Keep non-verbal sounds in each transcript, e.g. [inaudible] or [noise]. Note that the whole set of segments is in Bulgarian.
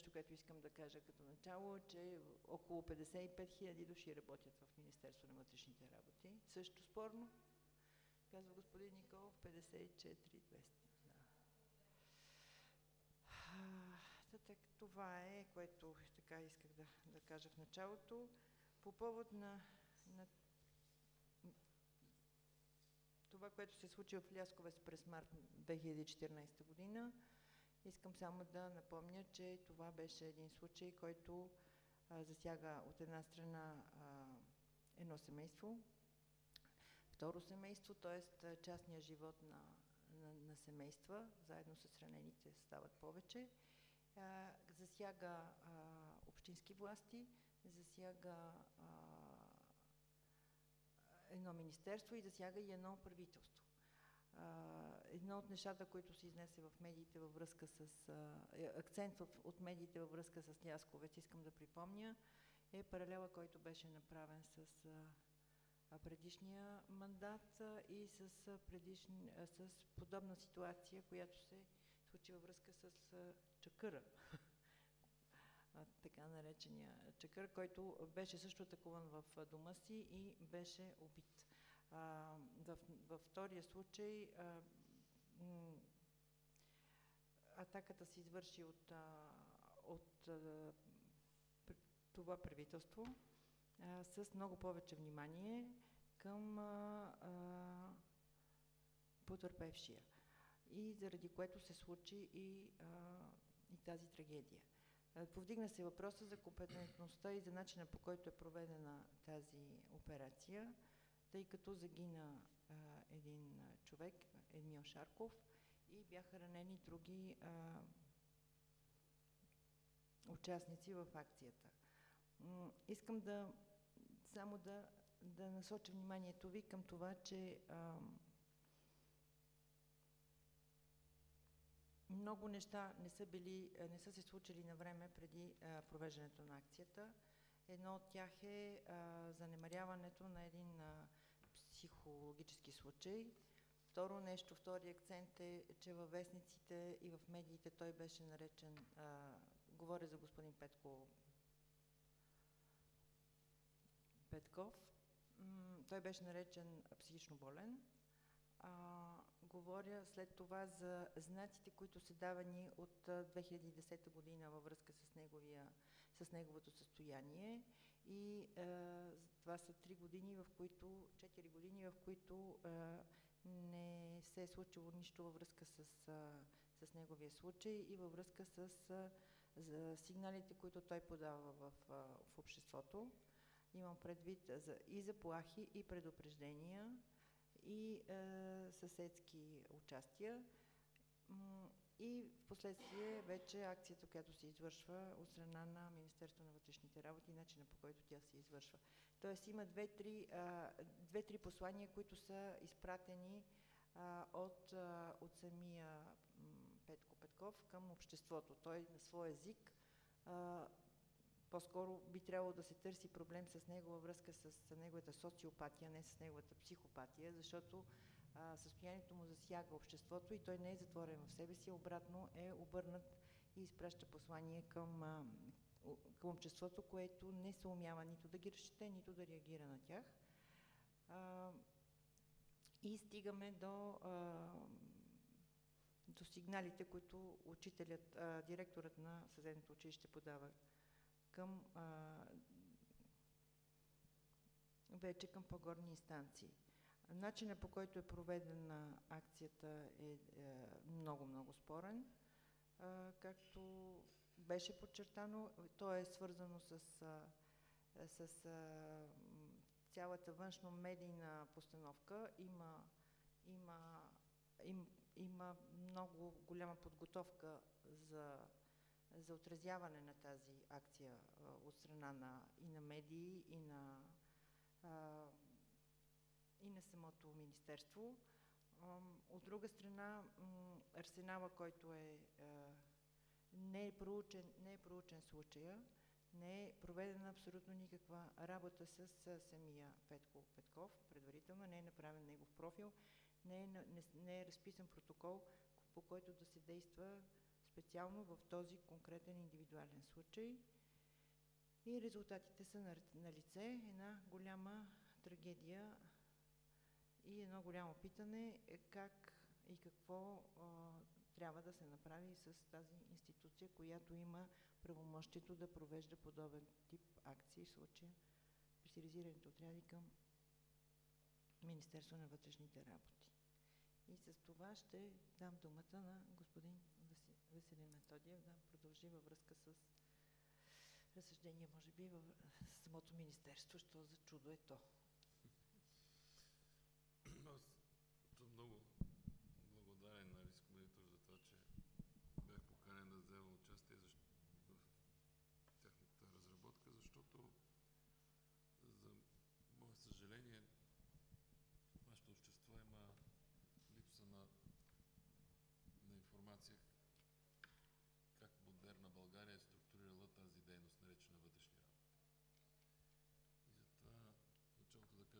нещо, което искам да кажа като начало, че около 55 000 души работят в Министерство на вътрешните работи. Също спорно, казва господин Николов, 54 200. Да. так, това е, което така исках да, да кажа в началото. По повод на, на това, което се случи в Лясковец през март 2014 година, искам само да напомня, че това беше един случай, който а, засяга от една страна а, едно семейство, второ семейство, т.е. частния живот на, на, на семейства, заедно с ранените стават повече, а, засяга а, общински власти, засяга а, едно министерство и засяга и едно правителство. Едно от нещата, които се изнесе в медиите във връзка с... Е, акцент от медиите във връзка с Лясковец, искам да припомня, е паралела, който беше направен с предишния мандат и с, предишни, с подобна ситуация, която се случи във връзка с Чакъра, [laughs] така наречения Чакър, който беше също атакуван в дома си и беше убит. Във втория случай атаката се извърши от, от това правителство с много повече внимание към потърпевшия и заради което се случи и, и тази трагедия. Повдигна се въпроса за компетентността и за начина по който е проведена тази операция, тъй като загина а, един човек, Едмил Шарков, и бяха ранени други а, участници в акцията. М искам да само да, да насоча вниманието ви към това, че а, Много неща не са, били, не са се случили на време преди а, провеждането на акцията. Едно от тях е а, занемаряването на един а, психологически случай. Второ нещо, втори акцент е, че във вестниците и в медиите той беше наречен, а, говоря за господин Петко Петков, той беше наречен психично болен а, говоря след това за знаците, които са давани от 2010 година във връзка с, неговия, с неговото състояние. И а, това са 3 години, в които, 4 години, в които а, не се е случило нищо във връзка с, а, с неговия случай и във връзка с а, за сигналите, които той подава в, а, в обществото. Имам предвид за, и заплахи, и предупреждения, и е, съседски участия. И в последствие вече акцията, която се извършва от страна на Министерство на вътрешните работи и начина по който тя се извършва. Тоест има две-три две, послания, които са изпратени а, от, а, от самия Петко Петков към обществото. Той на свой език по-скоро би трябвало да се търси проблем с него във връзка с неговата социопатия, не с неговата психопатия, защото състоянието му засяга обществото и той не е затворен в себе си, обратно е обърнат и изпраща послание към, към обществото, което не се умява нито да ги разчете, нито да реагира на тях. И стигаме до, до сигналите, които учителят, директорът на съседното училище подава към вече към по-горни инстанции. Начинът по който е проведена акцията е, е много-много спорен. А, както беше подчертано, то е свързано с, с цялата външно-медийна постановка. Има, има, им, има много голяма подготовка за за отразяване на тази акция от страна на, и на медии, и на, и на самото министерство. От друга страна, арсенала, който е, не, е проучен, не е проучен случая, не е проведена абсолютно никаква работа с самия Петко Петков, предварително не е направен негов профил, не е, не, не е разписан протокол, по който да се действа специално в този конкретен индивидуален случай. И резултатите са на, на лице. Една голяма трагедия и едно голямо питане е как и какво а, трябва да се направи с тази институция, която има правомощието да провежда подобен тип акции, в случая специализираните отряди към Министерство на вътрешните работи. И с това ще дам думата на господин Веселин Методиев да продължи във връзка с разсъждение, може би, в самото министерство, що за чудо е то. Аз съм много благодарен на Риск Монитор за това, че бях поканен да взема участие в тяхната разработка, защото за мое съжаление нашето общество има липса на, на информация как модерна България е структурирала тази дейност, наречена вътрешни работи. И затова в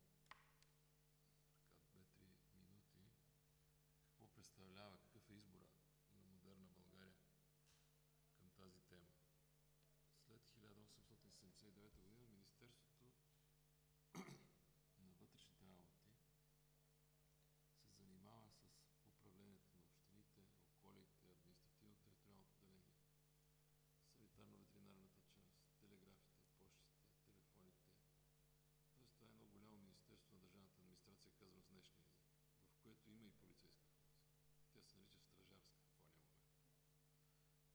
началото да кажа само какво представлява, какъв е избора на модерна България към тази тема. След 1879 година Министерството на вътрешните работи се занимава с управлението на общините, околите, административно-териториалното деление, санитарно-ветеринарната част, телеграфите, почтите, телефоните. Тоест това е едно голямо Министерство на държавната администрация, казано с днешния език, в което има и полицейска тя се нарича стражарска в този момент.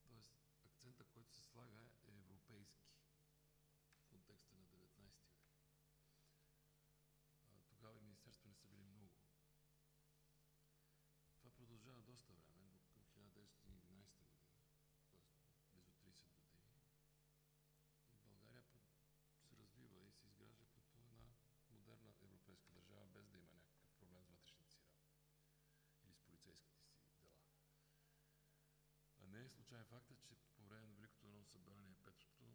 Тоест, акцента, който се слага е европейски в контекста на 19 век. А, тогава и Министерство не са били много. Това продължава доста време, до към 1911 година, т.е. близо 30 години. И България се развива и се изгражда като една модерна европейска държава, без да има някакъв проблем с вътрешните си работи или с полицейската не е случайен факта, че по време на Великото народно събрание Петрото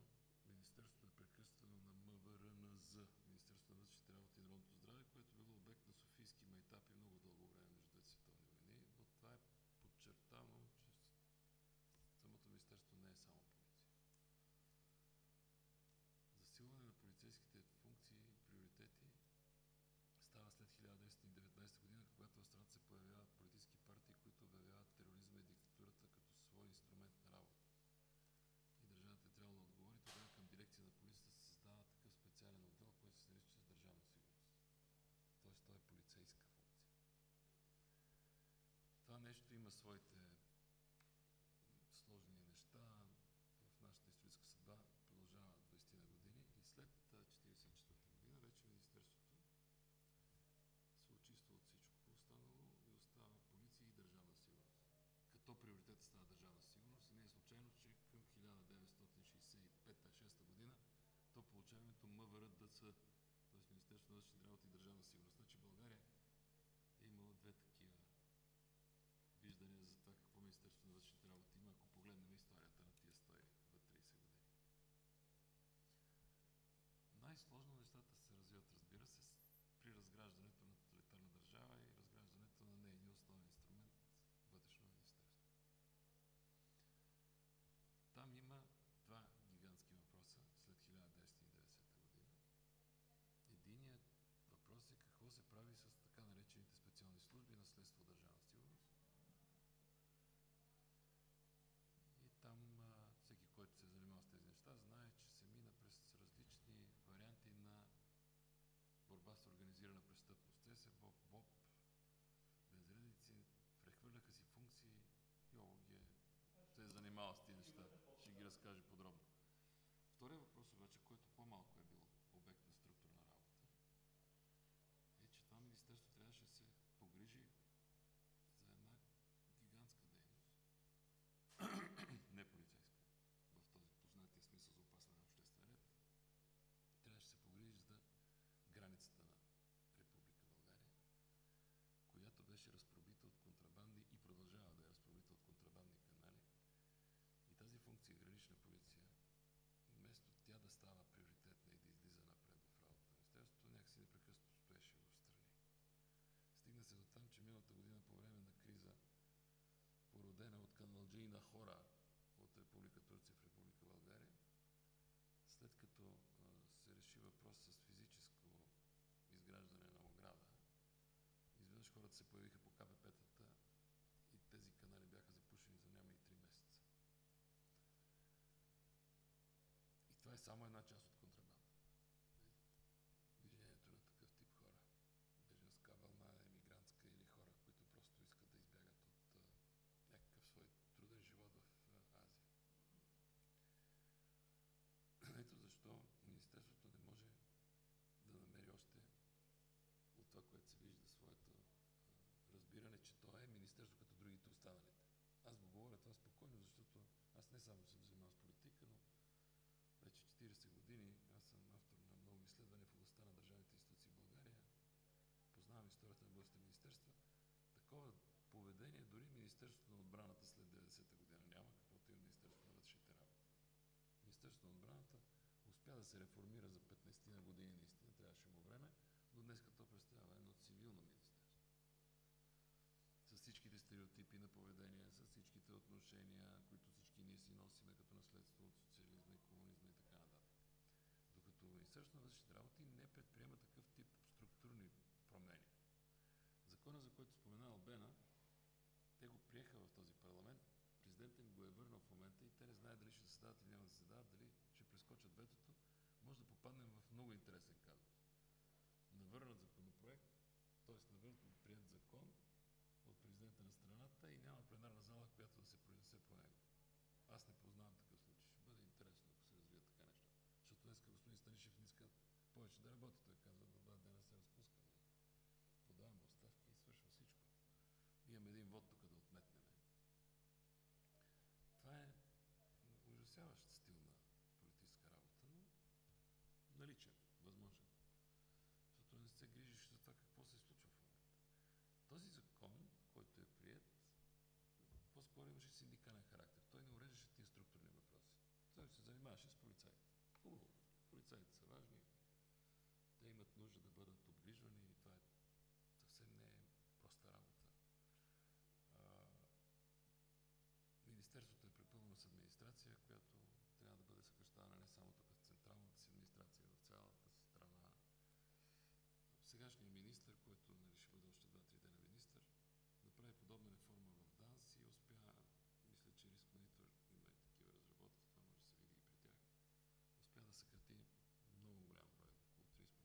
Министерството е прекръстено на МВРНЗ, Министерството на вътрешните работи и народното здраве, което било обект на софийски майтапи много дълго време между двете световни войни, но това е подчертано, че самото министерство не е само полиция. Засилване на полицейските функции и приоритети става след 1919 година, когато в страната се появяват политически партии, които обявяват тероризма и диктатурата като свой инструмент на работа. И държавата е трябвало да отговори. Тогава към дирекция на полицията се създава такъв специален отдел, който се нарича държавна сигурност. Тоест, той е полицейска функция. Това нещо има своите Най-сложно БОП, БОП, безредици, прехвърляха си функции и ги е се е занимавал с тези неща. Ще ги разкаже подробно. Втория въпрос обаче, който по-малко е бил обект на структурна работа, е, че това министерство трябваше да се погрижи за една гигантска дейност, не полицейска, в този познатия смисъл за опасване на обществен ред, трябваше да се погрижи за границата на Република България, която беше разпробита от контрабанди и продължава да е разпробита от контрабандни канали тази функция гранична полиция, вместо или на хора от Република Турция в Република България, след като се реши въпрос с физическо изграждане на ограда, изведнъж хората се появиха по КПП-тата и тези канали бяха запушени за няма и 3 месеца. И това е само една част от контрабандата. Движението на такъв тип хора. Беженска вълна, емигрантска или хора, които просто искат да избягат от някакъв свой труден живот в Азия. Ето защо Министерството не може да намери още от това, което се вижда своето разбиране, че то е Министерство като другите останалите. Аз го говоря това спокойно, защото само съм занимавал с политика, но вече 40 години аз съм автор на много изследвания в областта на държавните институции в България. Познавам историята на българските министерства. Такова поведение дори Министерството на отбраната след 90-та година няма, каквото има Министерството на вътрешните работи. Министерството на отбраната успя да се реформира за 15 на години, наистина трябваше му време, но днес като представлява едно цивилно министерство. С всичките стереотипи на поведение, с всичките отношения, които всички ние си носиме като наследство от социализма и комунизма и така нататък. Докато Министерството на вътрешните работи не предприема такъв тип структурни промени. Закона, за който спомена Албена, те го приеха в този парламент, президентът им го е върнал в момента и те не знаят дали ще заседават или няма да заседават, дали ще прескочат ветото, може да попаднем в много интересен казус. Навърнат законопроект, т.е. навърнат прият закон от президента на страната и няма пленарна зала, която да се произнесе по него. Аз не познавам такъв случай. Ще бъде интересно, ако се развият така неща. Защото днес господин Станишев не иска повече да работи. Той казва, до два дена се разпускаме. Подавам оставки и свършва всичко. Имаме един вод тук да отметнем. Това е ужасяващ стил на политическа работа, но наличен, възможен. Защото не се грижиш за това какво се случва в момента. Този закон, който е прият, по-скоро имаше синдикален характер. Той не уреждаше тия структурни въпроси. Той се занимаваше с полицаите. Хубаво. Полицаите са важни. Те имат нужда да бъдат обгрижвани и това е съвсем не е проста работа. А, Министерството е препълнено с администрация, която трябва да бъде съкръщавана не само тук в централната си администрация, в цялата си страна. Сегашният министр, който нали, ще бъде още 2-3 дена министр, направи подобна реформа в ДАНС и успя, мисля, че Риск Монитор има и такива разработки, това може да се види и при тях, успя да съкрати много голям брой, около 30%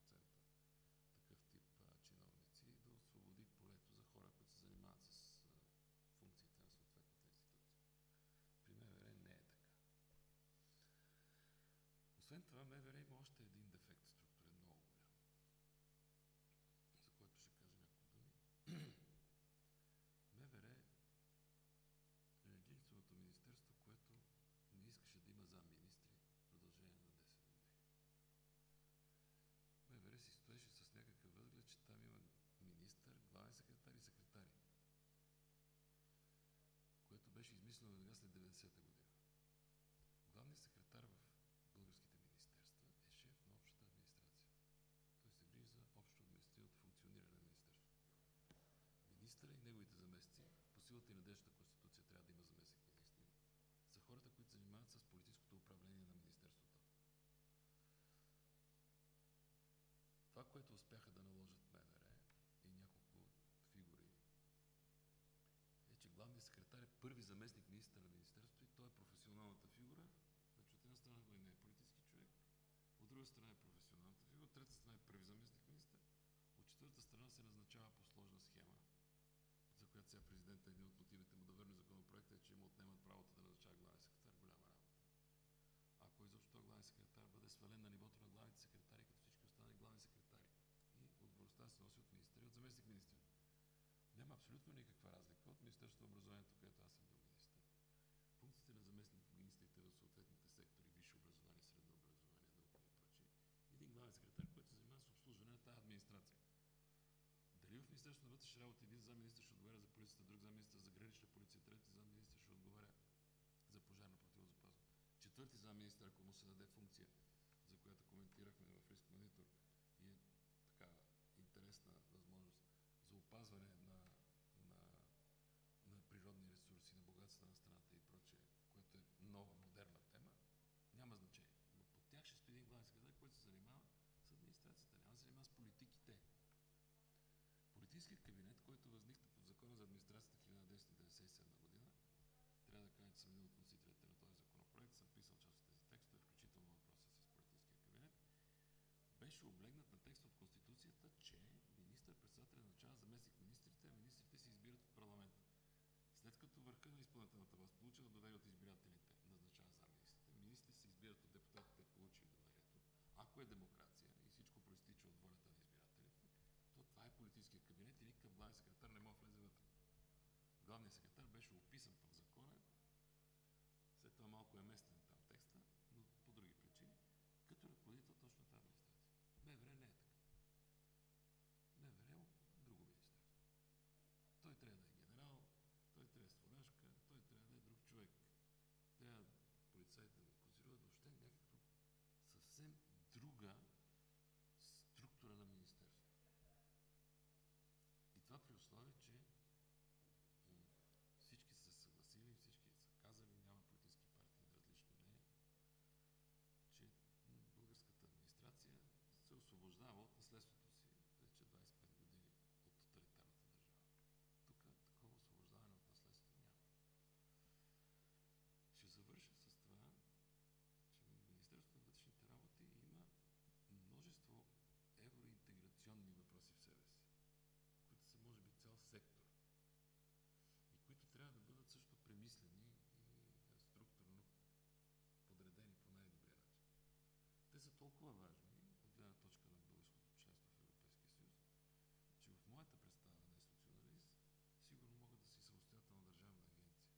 такъв тип а, чиновници и да освободи полето за хора, които се занимават с а, функциите на съответната институция. При МВР не е така. Освен това, МВР има още един дефект структурен много голям, за който ще кажа няколко думи. [clears throat] МВР е единственото министерство, което не искаше да има замминистри в продължение на 10 години. МВР си стоеше с някакъв възглед, че там има министър, главен секретар и секретари, което беше измислено веднага след 90-та година. Главният секретар в българските министерства е шеф на общата администрация. Той се грижи за общо административното функциониране на министерството. Министъра и неговите заместници, по днешната конституция трябва да има заместник министри, са хората, които се занимават с политическото управление на министерството. Това, което успяха да наложат МВР и няколко фигури, е, че главният секретар е първи заместник министър на министерството и той е професионалната фигура. Значи от една страна той не е политически човек, от друга страна е професионалната фигура, от трета страна е първи заместник министър, от четвърта страна се назначава по която сега президента един от мотивите му да върне законопроекта е, че му отнемат правото да назначава главен секретар. Голяма работа. Ако изобщо този главен секретар бъде свален на нивото на главните секретари, като всички останали главни секретари и отговорността се носи от министри и от заместник министри. Няма абсолютно никаква разлика от Министерството на образованието, където аз съм бил министър. Министерството на вътрешните работи един заместник-министър ще отговаря за полицията, друг заместник-министър за гранична полиция, трети заместник-министър ще отговаря за пожарна противозапазна. Четвърти заместник-министър, ако му се даде функция, за която коментирахме в Риск Монитор и е такава интересна възможност за опазване на, на, на природни ресурси, на богатствата на страната и прочее, което е нова, модерна тема, няма значение. Но под тях ще стои един главен секретар, който се занимава с администрацията, няма да се занимава с политика Мюфтийският кабинет, който възникна по Закона за администрацията 1997 година, трябва да кажа, че съм един от носителите на този законопроект, съм писал част от тези текстове, включително въпроса с политическия кабинет, беше облегнат на текст от Конституцията, че министър-председателя назначава заместник министрите, а министрите се избират от парламента. След като върха на изпълнителната власт получила доверие от избирателите, назначава заместниците, министрите се избират от депутатите, получили доверието. Ако е демократ, Главният секретар беше описан в закона, след това малко е местен там текста, но по други причини, като ръководител точно на тази администрация. МВР не е така. МВР е друго министерство. Той трябва да е генерал, той трябва да е с фуражка, той трябва да е друг човек. Трябва полицаите да му позируват въобще някаква съвсем друга структура на министерство. И това при условие, че м, всички са се съгласили, всички са казали, няма политически партии на различни мнения, че м, българската администрация се освобождава от наследството си вече 25 години от тоталитарната държава. Тук такова освобождаване от наследство няма. Ще завърша с това, че Министерството на вътрешните работи има множество евроинтеграционни въпроси в себе си, които са може би цял сектор и които трябва да бъдат също премислени и структурно подредени по най-добрия начин. Те са толкова важни от гледна точка на българското членство в Европейския съюз, че в моята представа на институционалист сигурно могат да си самостоятелна държавна агенция.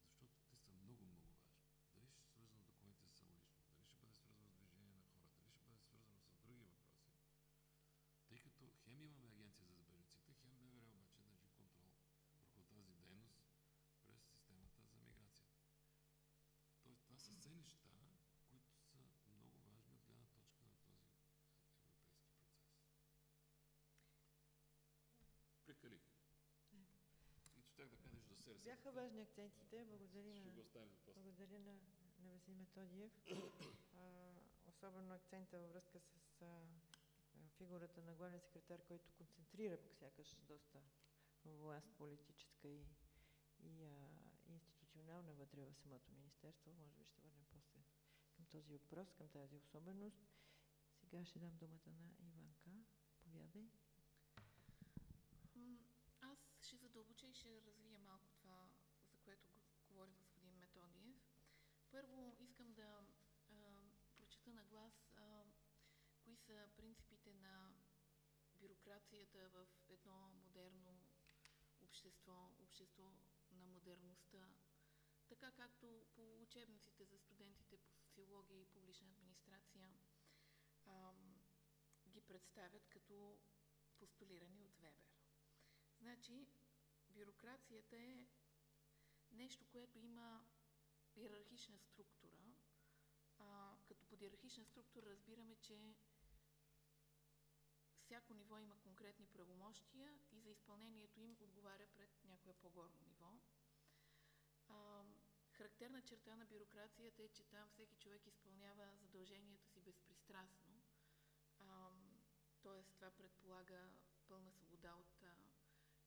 Защото те са много, много важни. Дали ще е свързано с документите за самоличност, дали ще бъде свързано с движение на хора, дали ще бъде свързано с други въпроси. Тъй като хем имаме агенция за бежанците, хем МВР обаче държи контрол върху тази дейност през системата за миграцията. Тоест, това са все неща, които са много важни от гледна точка на този европейски процес. Прекалих. И щях да кажа нещо за СРС. Бяха важни акцентите. Благодаря Ще на, го оставим за после. благодаря на, на Васил Методиев. [coughs] А, особено акцента във връзка с а, а, фигурата на главния секретар, който концентрира пък сякаш доста власт политическа и, и а, институционална вътре в самото министерство. Може би ще върнем после към този въпрос, към тази особеност. Сега ще дам думата на Иванка. Повядай. Ще задълбоча и ще развия малко това, за което го- говори господин Методиев. Първо искам да а, прочета на глас а, кои са принципите на бюрокрацията в едно модерно общество, общество на модерността, така както по учебниците за студентите по социология и публична администрация ам, ги представят като постулирани от Вебер. Значи, бюрокрацията е нещо, което има иерархична структура. А, като под иерархична структура разбираме, че всяко ниво има конкретни правомощия и за изпълнението им отговаря пред някое по-горно ниво. А, характерна черта на бюрокрацията е, че там всеки човек изпълнява задълженията си безпристрастно. А, Тоест, това предполага пълна свобода от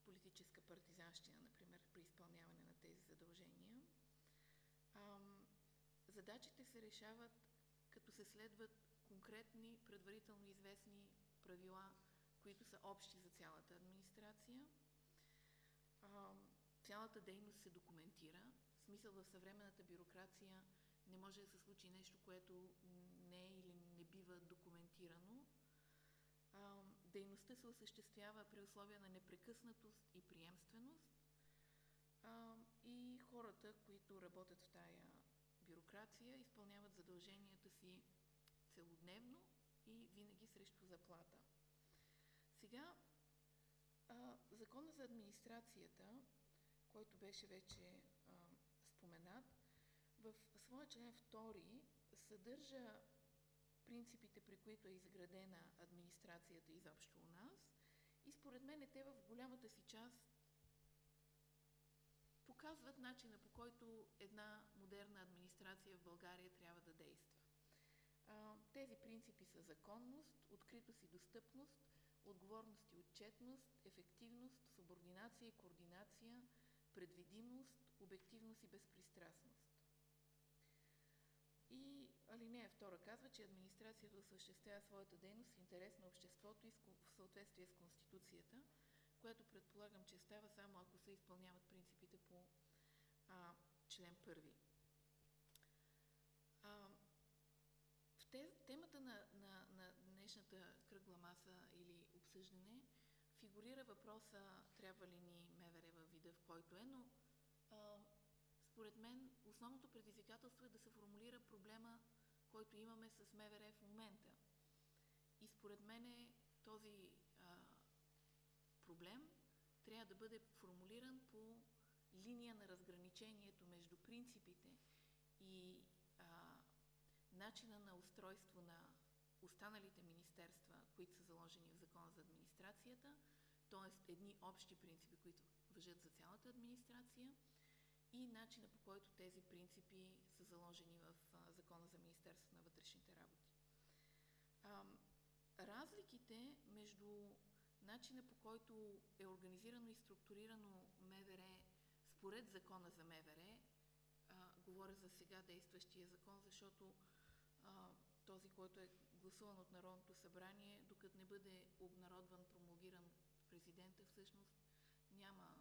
политическа партизанщина, например, при изпълняване на тези задължения. Ам, задачите се решават като се следват конкретни, предварително известни правила, които са общи за цялата администрация. Ам, цялата дейност се документира. В смисъл в съвременната бюрокрация не може да се случи нещо, което не е или не бива документирано. А, дейността се осъществява при условия на непрекъснатост и приемственост. А, и хората, които работят в тая бюрокрация, изпълняват задълженията си целодневно и винаги срещу заплата. Сега, а, Закона за администрацията, който беше вече а, споменат, в своя член 2 съдържа принципите, при които е изградена администрацията изобщо у нас. И според мен те в голямата си част показват начина по който една модерна администрация в България трябва да действа. Тези принципи са законност, откритост и достъпност, отговорност и отчетност, ефективност, субординация и координация, предвидимост, обективност и безпристрастност. И алинея 2 казва, че администрацията осъществява своята дейност в интерес на обществото и в съответствие с Конституцията, което предполагам, че става само ако се изпълняват принципите по а, член първи. А, в те, темата на, на, на днешната кръгла маса или обсъждане фигурира въпроса трябва ли ни МВР във вида, в който е, но а, според мен основното предизвикателство е да се формулира проблема, който имаме с МВР в момента. И според мен този а, проблем трябва да бъде формулиран по линия на разграничението между принципите и а, начина на устройство на останалите министерства, които са заложени в Закона за администрацията, т.е. едни общи принципи, които въжат за цялата администрация и начина по който тези принципи са заложени в Закона за Министерството на вътрешните работи. Разликите между начина по който е организирано и структурирано МВР според Закона за МВР, говоря за сега действащия закон, защото този, който е гласуван от Народното събрание, докато не бъде обнародван, промулгиран президента, всъщност няма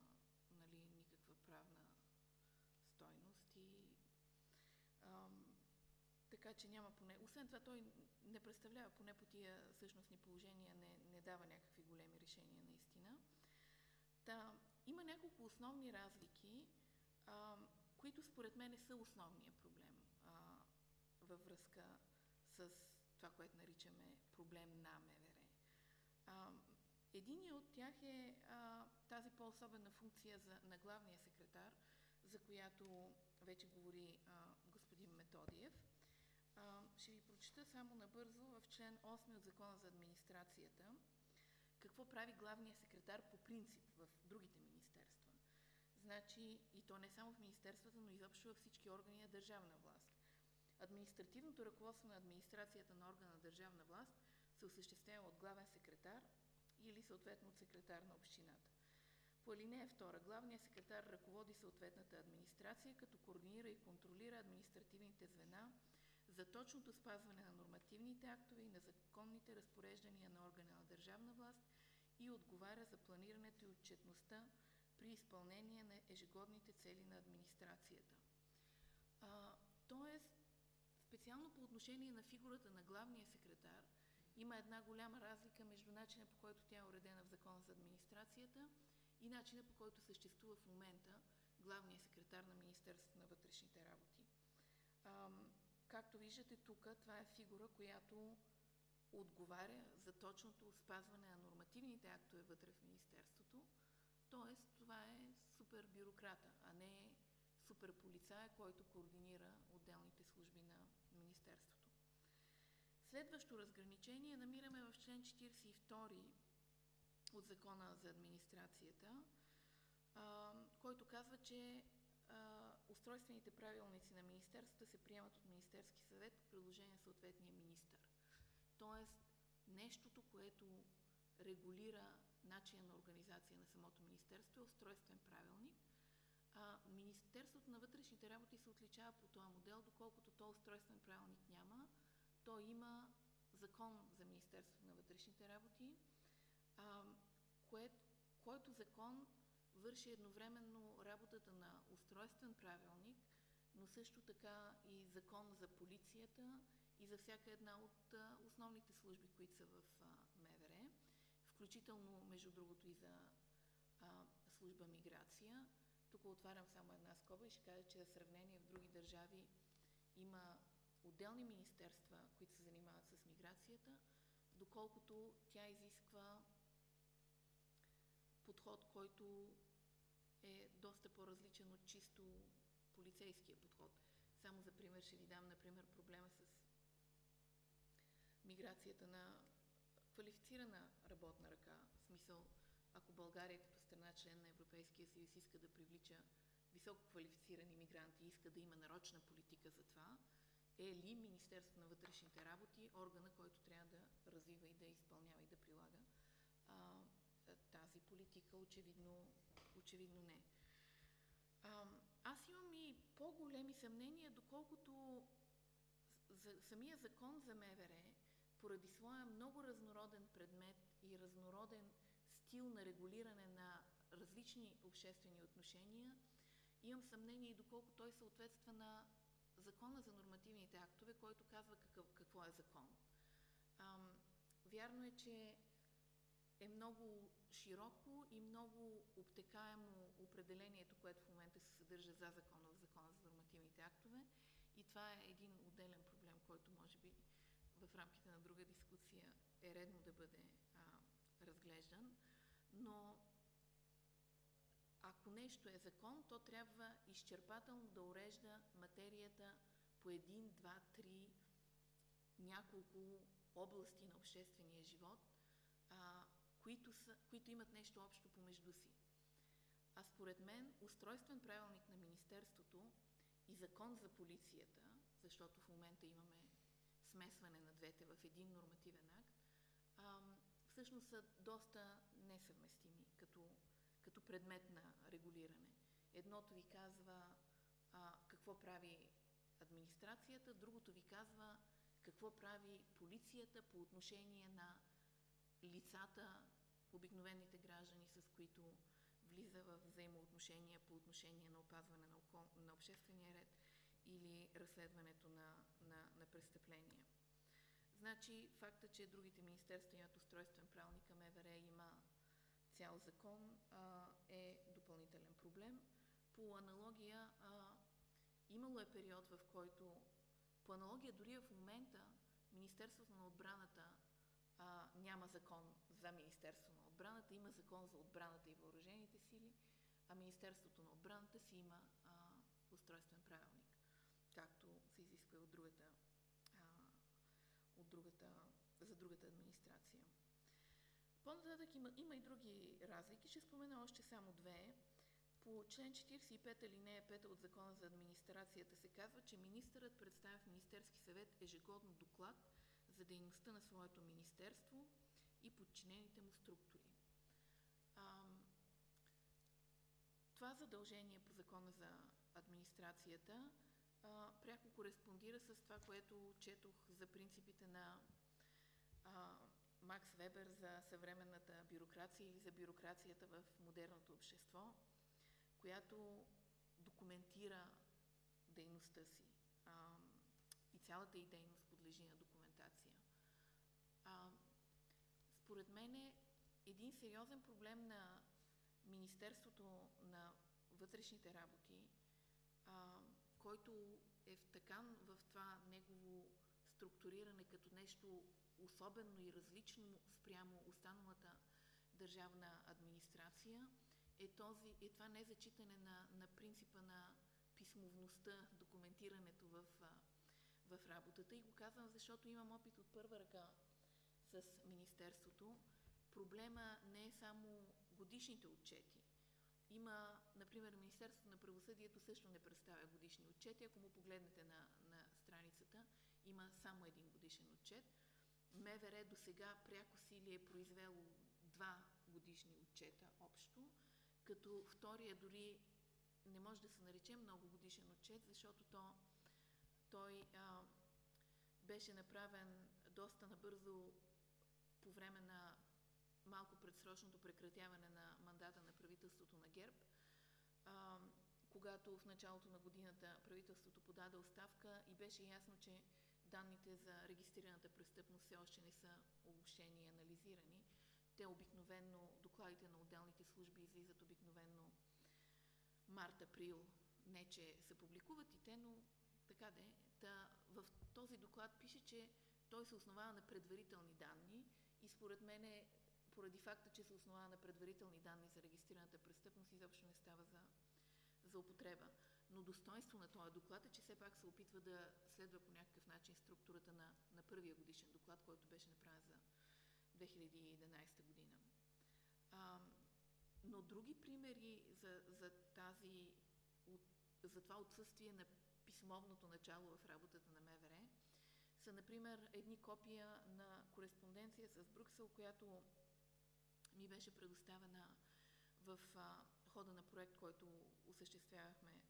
така че няма поне... Освен това, той не представлява поне по тия същностни положения, не, не дава някакви големи решения наистина. Та, има няколко основни разлики, а, които според мен са основния проблем а, във връзка с това, което наричаме проблем на МВР. А, Единият от тях е а, тази по-особена функция за, на главния секретар, за която вече говори а, господин Методиев. Ще ви прочита само набързо в член 8 от Закона за администрацията какво прави главният секретар по принцип в другите министерства. Значи, и то не само в министерствата, но изобщо във всички органи на държавна власт. Административното ръководство на администрацията на органа на държавна власт се осъществява от главен секретар или съответно от секретар на общината. По алинея 2, главният секретар ръководи съответната администрация, като координира и контролира административните звена за точното спазване на нормативните актове и на законните разпореждания на органа на държавна власт и отговаря за планирането и отчетността при изпълнение на ежегодните цели на администрацията. А, тоест, специално по отношение на фигурата на главния секретар, има една голяма разлика между начина по който тя е уредена в Закона за администрацията и начина по който съществува в момента главният секретар на Министерството на вътрешните работи. Ам, както виждате тук, това е фигура, която отговаря за точното спазване на нормативните актове вътре в Министерството, т.е. това е супер бюрократа, а не супер полицая, който координира отделните служби на Министерството. Следващо разграничение намираме в член 42 от Закона за администрацията, който казва, че устройствените правилници на министерствата се приемат от Министерски съвет по предложение на съответния министър. Тоест, нещото, което регулира начина на организация на самото министерство е устройствен правилник. А, Министерството на вътрешните работи се отличава по този модел, доколкото то устройствен правилник няма, то има закон за Министерството на вътрешните работи, а, кое, който закон върши едновременно работата на устройствен правилник, но също така и закон за полицията и за всяка една от основните служби, които са в МВР, включително, между другото, и за служба миграция. Тук отварям само една скоба и ще кажа, че за сравнение в други държави има отделни министерства, които се занимават с миграцията, доколкото тя изисква подход, който е доста по-различен от чисто полицейския подход. Само за пример ще ви дам, например, проблема с миграцията на квалифицирана работна ръка. В смисъл, ако България като страна член на Европейския съюз иска да привлича високо квалифицирани мигранти, иска да има нарочна политика за това, е ли Министерството на вътрешните работи органа, който трябва да развива и да изпълнява и да прилага а, тази политика? Очевидно, очевидно не. Аз имам и по-големи съмнения, доколкото самия закон за МВР, поради своя много разнороден предмет и разнороден стил на регулиране на различни обществени отношения, имам съмнение и доколко той съответства на закона за нормативните актове, който казва какъв, какво е закон. Ам, вярно е, че е много широко и много обтекаемо определението, което в момента се съдържа за закона в закона за нормативните актове. И това е един отделен проблем, който може би в рамките на друга дискусия е редно да бъде а, разглеждан. Но ако нещо е закон, то трябва изчерпателно да урежда материята по един, два, три, няколко области на обществения живот, а, които, са, които имат нещо общо помежду си. А според мен устройствен правилник на Министерството и закон за полицията, защото в момента имаме смесване на двете в един нормативен акт, всъщност са доста несъвместими като, като предмет на регулиране. Едното ви казва а, какво прави администрацията, другото ви казва какво прави полицията по отношение на лицата, обикновените граждани, с които влиза в взаимоотношения по отношение на опазване на, окол... на обществения ред или разследването на, на, на престъпления. Значи, факта, че другите министерства имат устройствен правилник, към МВР има цял закон, а, е допълнителен проблем. По аналогия, а, имало е период, в който, по аналогия дори в момента, Министерството на отбраната а, няма закон за Министерство на отбраната, има закон за отбраната и въоръжените сили, а Министерството на отбраната си има а, устройствен правилник, както се изисква от другата, а, от другата, за другата администрация. По-нататък има, има и други разлики. Ще спомена още само две. По член 45 алинея 5 от Закона за администрацията се казва, че министърът представя в Министерски съвет ежегодно доклад за дейността на своето министерство и подчинените му структури. Това задължение по Закона за администрацията а, пряко кореспондира с това, което четох за принципите на а, Макс Вебер за съвременната бюрокрация или за бюрокрацията в модерното общество, която документира дейността си. А, и цялата и дейност подлежи на документация. А, според мен един сериозен проблем на Министерството на вътрешните работи, а, който е втъкан в това негово структуриране като нещо особено и различно спрямо останалата държавна администрация, е, този, е това незачитане на, на принципа на писмовността, документирането в, в работата. И го казвам, защото имам опит от първа ръка с Министерството. Проблема не е само годишните отчети. Има, например, Министерството на правосъдието също не представя годишни отчети. Ако му погледнете на, на страницата, има само един годишен отчет. МВР до сега пряко сили е произвело два годишни отчета общо, като втория дори не може да се нарече много годишен отчет, защото то, той а, беше направен доста набързо по време на малко предсрочното прекратяване на мандата на правителството на ГЕРБ, когато в началото на годината правителството подаде оставка и беше ясно, че данните за регистрираната престъпност все още не са обобщени и анализирани. Те обикновенно, докладите на отделните служби излизат обикновенно март-април, не че се публикуват и те, но така де. Та, в този доклад пише, че той се основава на предварителни данни и според мен е, поради факта, че се основава на предварителни данни за регистрираната престъпност, изобщо не става за, за употреба. Но достоинство на този доклад е, че все пак се опитва да следва по някакъв начин структурата на, на първия годишен доклад, който беше направен за 2011 година. А, но други примери за, за, тази, за това отсъствие на писмовното начало в работата на МВР са, например, едни копия на кореспонденция с Брюксел, която ми беше предоставена в а, хода на проект, който осъществявахме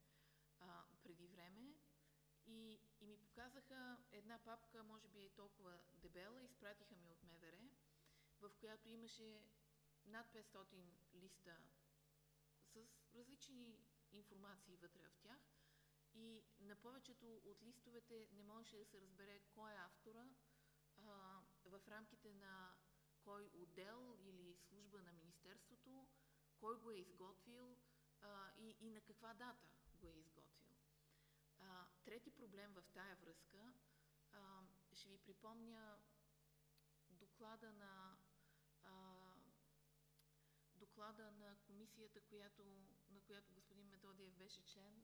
а, преди време. И, и ми показаха една папка, може би е толкова дебела, изпратиха ми от МВР, в която имаше над 500 листа с различни информации вътре в тях и на повечето от листовете не можеше да се разбере кой е автора, а, в рамките на кой отдел или служба на Министерството, кой го е изготвил а, и, и на каква дата го е изготвил. А, трети проблем в тая връзка, а, ще ви припомня доклада на а, доклада на комисията, която, на която господин Методиев беше член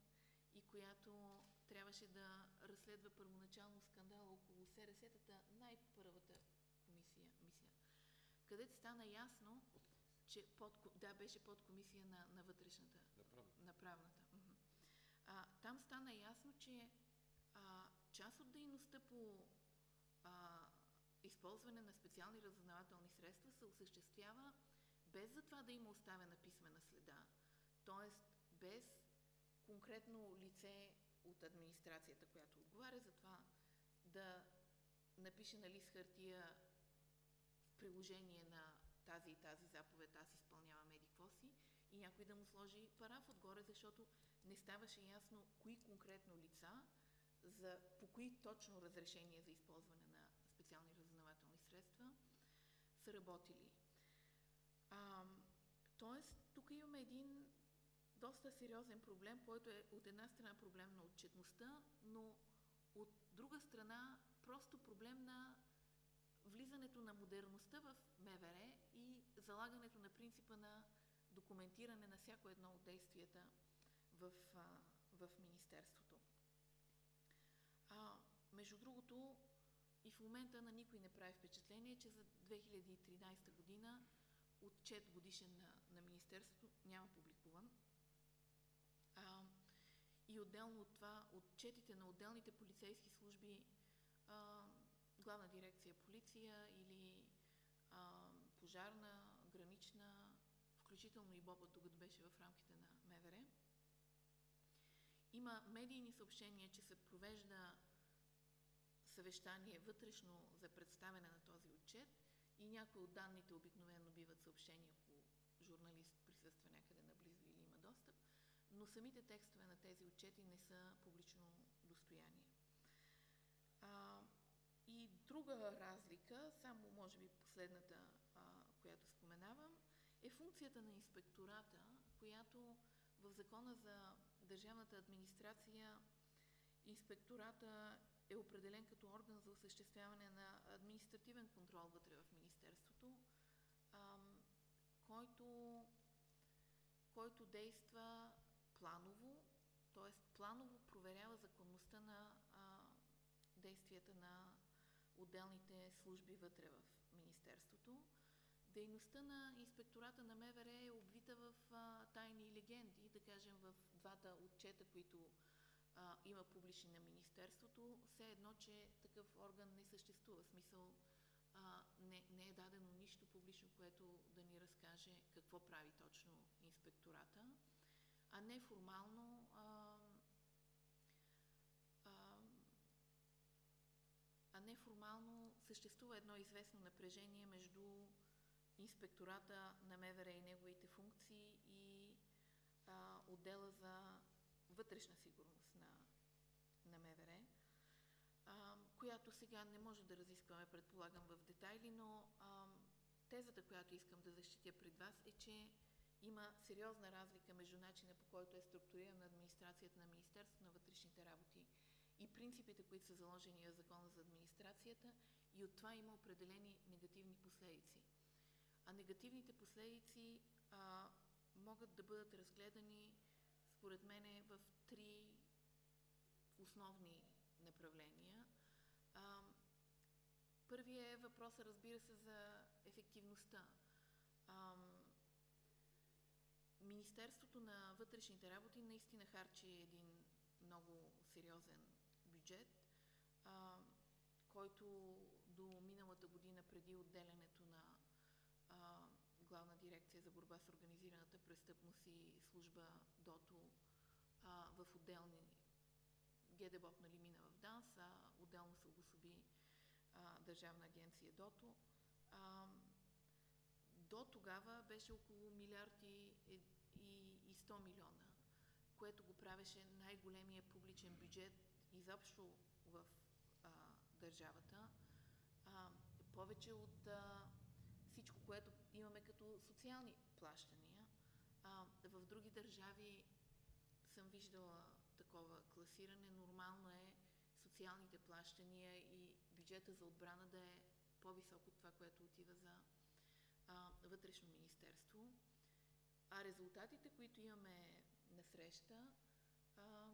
и която трябваше да разследва първоначално скандала около СРС-тата, най-първата където стана ясно, че под, да, беше под комисия на, на вътрешната, на правната. А, там стана ясно, че а, част от дейността по а, използване на специални разузнавателни средства се осъществява без за това да има оставена писмена следа, т.е. без конкретно лице от администрацията, която отговаря за това, да напише на лист хартия приложение на тази и тази заповед, аз изпълнявам еди и някой да му сложи параф отгоре, защото не ставаше ясно кои конкретно лица, за, по кои точно разрешения за използване на специални разузнавателни средства са работили. А, тоест, тук имаме един доста сериозен проблем, който е от една страна проблем на отчетността, но от друга страна просто проблем на влизането на модерността в МВР и залагането на принципа на документиране на всяко едно от действията в, в Министерството. А, между другото, и в момента на никой не прави впечатление, че за 2013 година отчет годишен на, на Министерството няма публикуван. А, и отделно от това, отчетите на отделните полицейски служби, а, главна дирекция полиция или а, пожарна, гранична, включително и Боба тук беше в рамките на МВР. Има медийни съобщения, че се провежда съвещание вътрешно за представяне на този отчет и някои от данните обикновено биват съобщения, ако журналист присъства някъде наблизо или има достъп но самите текстове на тези отчети не са публично достояние. А, друга разлика, само може би последната, а, която споменавам, е функцията на инспектората, която в Закона за държавната администрация инспектората е определен като орган за осъществяване на административен контрол вътре в Министерството, а, който, който действа планово, т.е. планово проверява законността на а, действията на отделните служби вътре в Министерството. Дейността на инспектората на МВР е обвита в а, тайни легенди, да кажем в двата отчета, които а, има публични на Министерството, все едно, че такъв орган не съществува. В смисъл а, не, не е дадено нищо публично, което да ни разкаже какво прави точно инспектората а неформално а, неформално съществува едно известно напрежение между инспектората на МВР и неговите функции и а, отдела за вътрешна сигурност на, на МВР, а, която сега не може да разискваме, предполагам, в детайли, но а, тезата, която искам да защитя пред вас е, че има сериозна разлика между начина по който е структурирана администрацията на Министерството на вътрешните работи и принципите, които са заложени в Закона за администрацията и от това има определени негативни последици. А негативните последици а, могат да бъдат разгледани, според мен, в три основни направления. А, първият е въпросът, разбира се, за ефективността. А, Министерството на вътрешните работи наистина харчи един много сериозен бюджет, а, който до миналата година преди отделянето на а, Главна дирекция за борба с организираната престъпност и служба ДОТО а, в отделни ГДБОП нали мина в ДАНС, а отделно се обособи а, Държавна агенция ДОТО. А, до тогава беше около милиарди и, и 100 милиона, което го правеше най-големия публичен бюджет изобщо в а, държавата. А, повече от а, всичко, което имаме като социални плащания. А, в други държави съм виждала такова класиране. Нормално е социалните плащания и бюджета за отбрана да е по-висок от това, което отива за а, вътрешно министерство. А резултатите, които имаме на среща, а,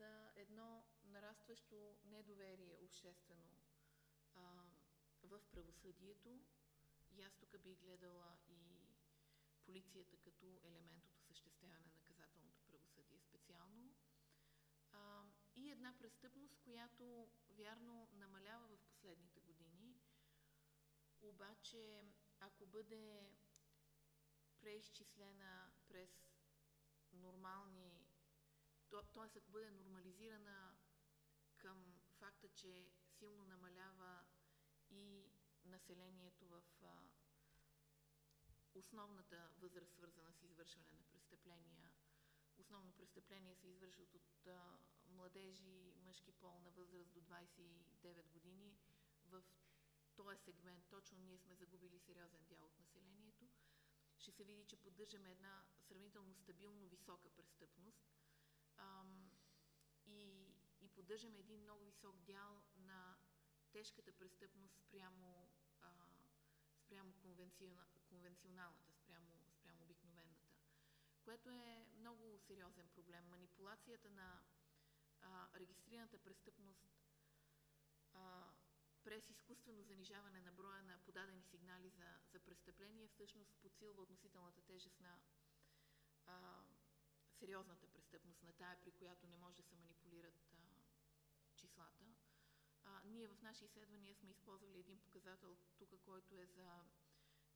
са едно нарастващо недоверие обществено а, в правосъдието. И аз тук би гледала и полицията като елемент от осъществяване на наказателното правосъдие специално. А, и една престъпност, която вярно намалява в последните години, обаче ако бъде преизчислена през нормални, т.е. ако бъде нормализирана към факта, че силно намалява и населението в а, основната възраст, свързана с извършване на престъпления. Основно престъпления се извършват от а, младежи, мъжки пол на възраст до 29 години. В този сегмент точно ние сме загубили сериозен дял от населението. Ще се види, че поддържаме една сравнително стабилно висока престъпност ам, и, и поддържаме един много висок дял на тежката престъпност спрямо, а, спрямо конвенционалната, спрямо, спрямо обикновената, което е много сериозен проблем. Манипулацията на а, регистрираната престъпност а, през изкуствено занижаване на броя на подадени сигнали за, за престъпление всъщност подсилва относителната тежест на а, сериозната престъпност, на тая, при която не може да се манипулират а, числата. А, ние в наши изследвания сме използвали един показател тук, който е за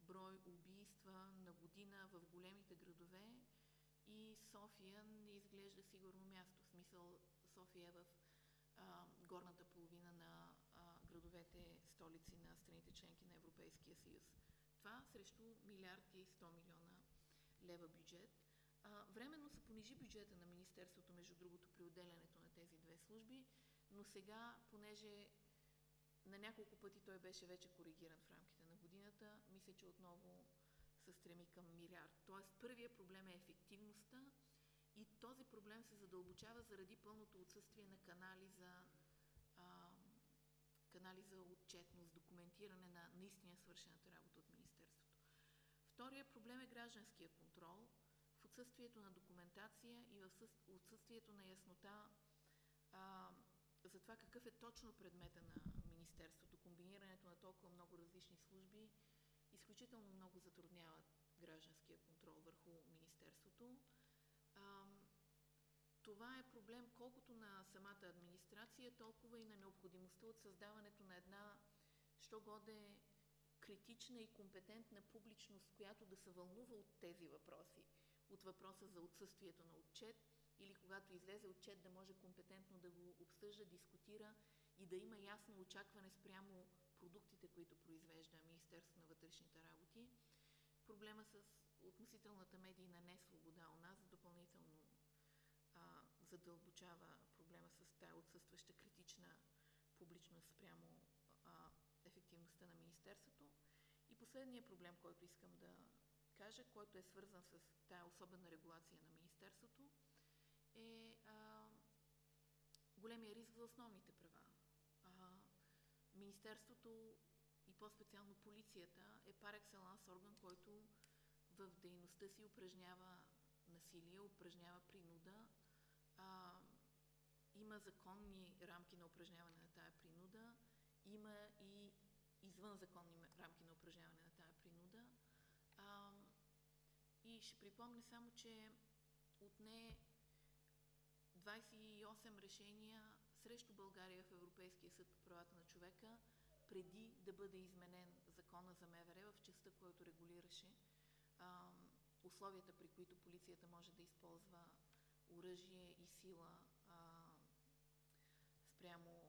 брой убийства на година в големите градове и София не изглежда сигурно място. В смисъл София е в а, горната половина на а, градовете, столици на страните членки на Европейския съюз. Това срещу милиард и 100 милиона лева бюджет. А, временно се понижи бюджета на Министерството, между другото, при отделянето на тези две служби, но сега, понеже на няколко пъти той беше вече коригиран в рамките на годината, мисля, че отново се стреми към милиард. Тоест, първият проблем е ефективността и този проблем се задълбочава заради пълното отсъствие на канали за, а, канали за отчетност, документиране на наистина свършената работа от Министерството. Втория проблем е гражданския контрол отсъствието на документация и в отсъствието на яснота а, за това какъв е точно предмета на Министерството. Комбинирането на толкова много различни служби изключително много затрудняват гражданския контрол върху Министерството. А, това е проблем колкото на самата администрация, толкова и на необходимостта от създаването на една, що годе, критична и компетентна публичност, която да се вълнува от тези въпроси. От въпроса за отсъствието на отчет или когато излезе отчет да може компетентно да го обсъжда, дискутира и да има ясно очакване спрямо продуктите, които произвежда Министерство на вътрешните работи. Проблема с относителната медийна несвобода у нас допълнително а, задълбочава проблема с тая отсъстваща критична публичност спрямо а, ефективността на Министерството. И последният проблем, който искам да кажа, който е свързан с тая особена регулация на Министерството, е а, големия риск за основните права. А, Министерството и по-специално полицията е пар екселанс орган, който в дейността си упражнява насилие, упражнява принуда. А, има законни рамки на упражняване на тая принуда, има и извънзаконни рамки на упражняване на тая принуда. А, и ще припомня само, че отне 28 решения срещу България в Европейския съд по правата на човека, преди да бъде изменен закона за МВР в частта, който регулираше а, условията, при които полицията може да използва оръжие и сила а, спрямо,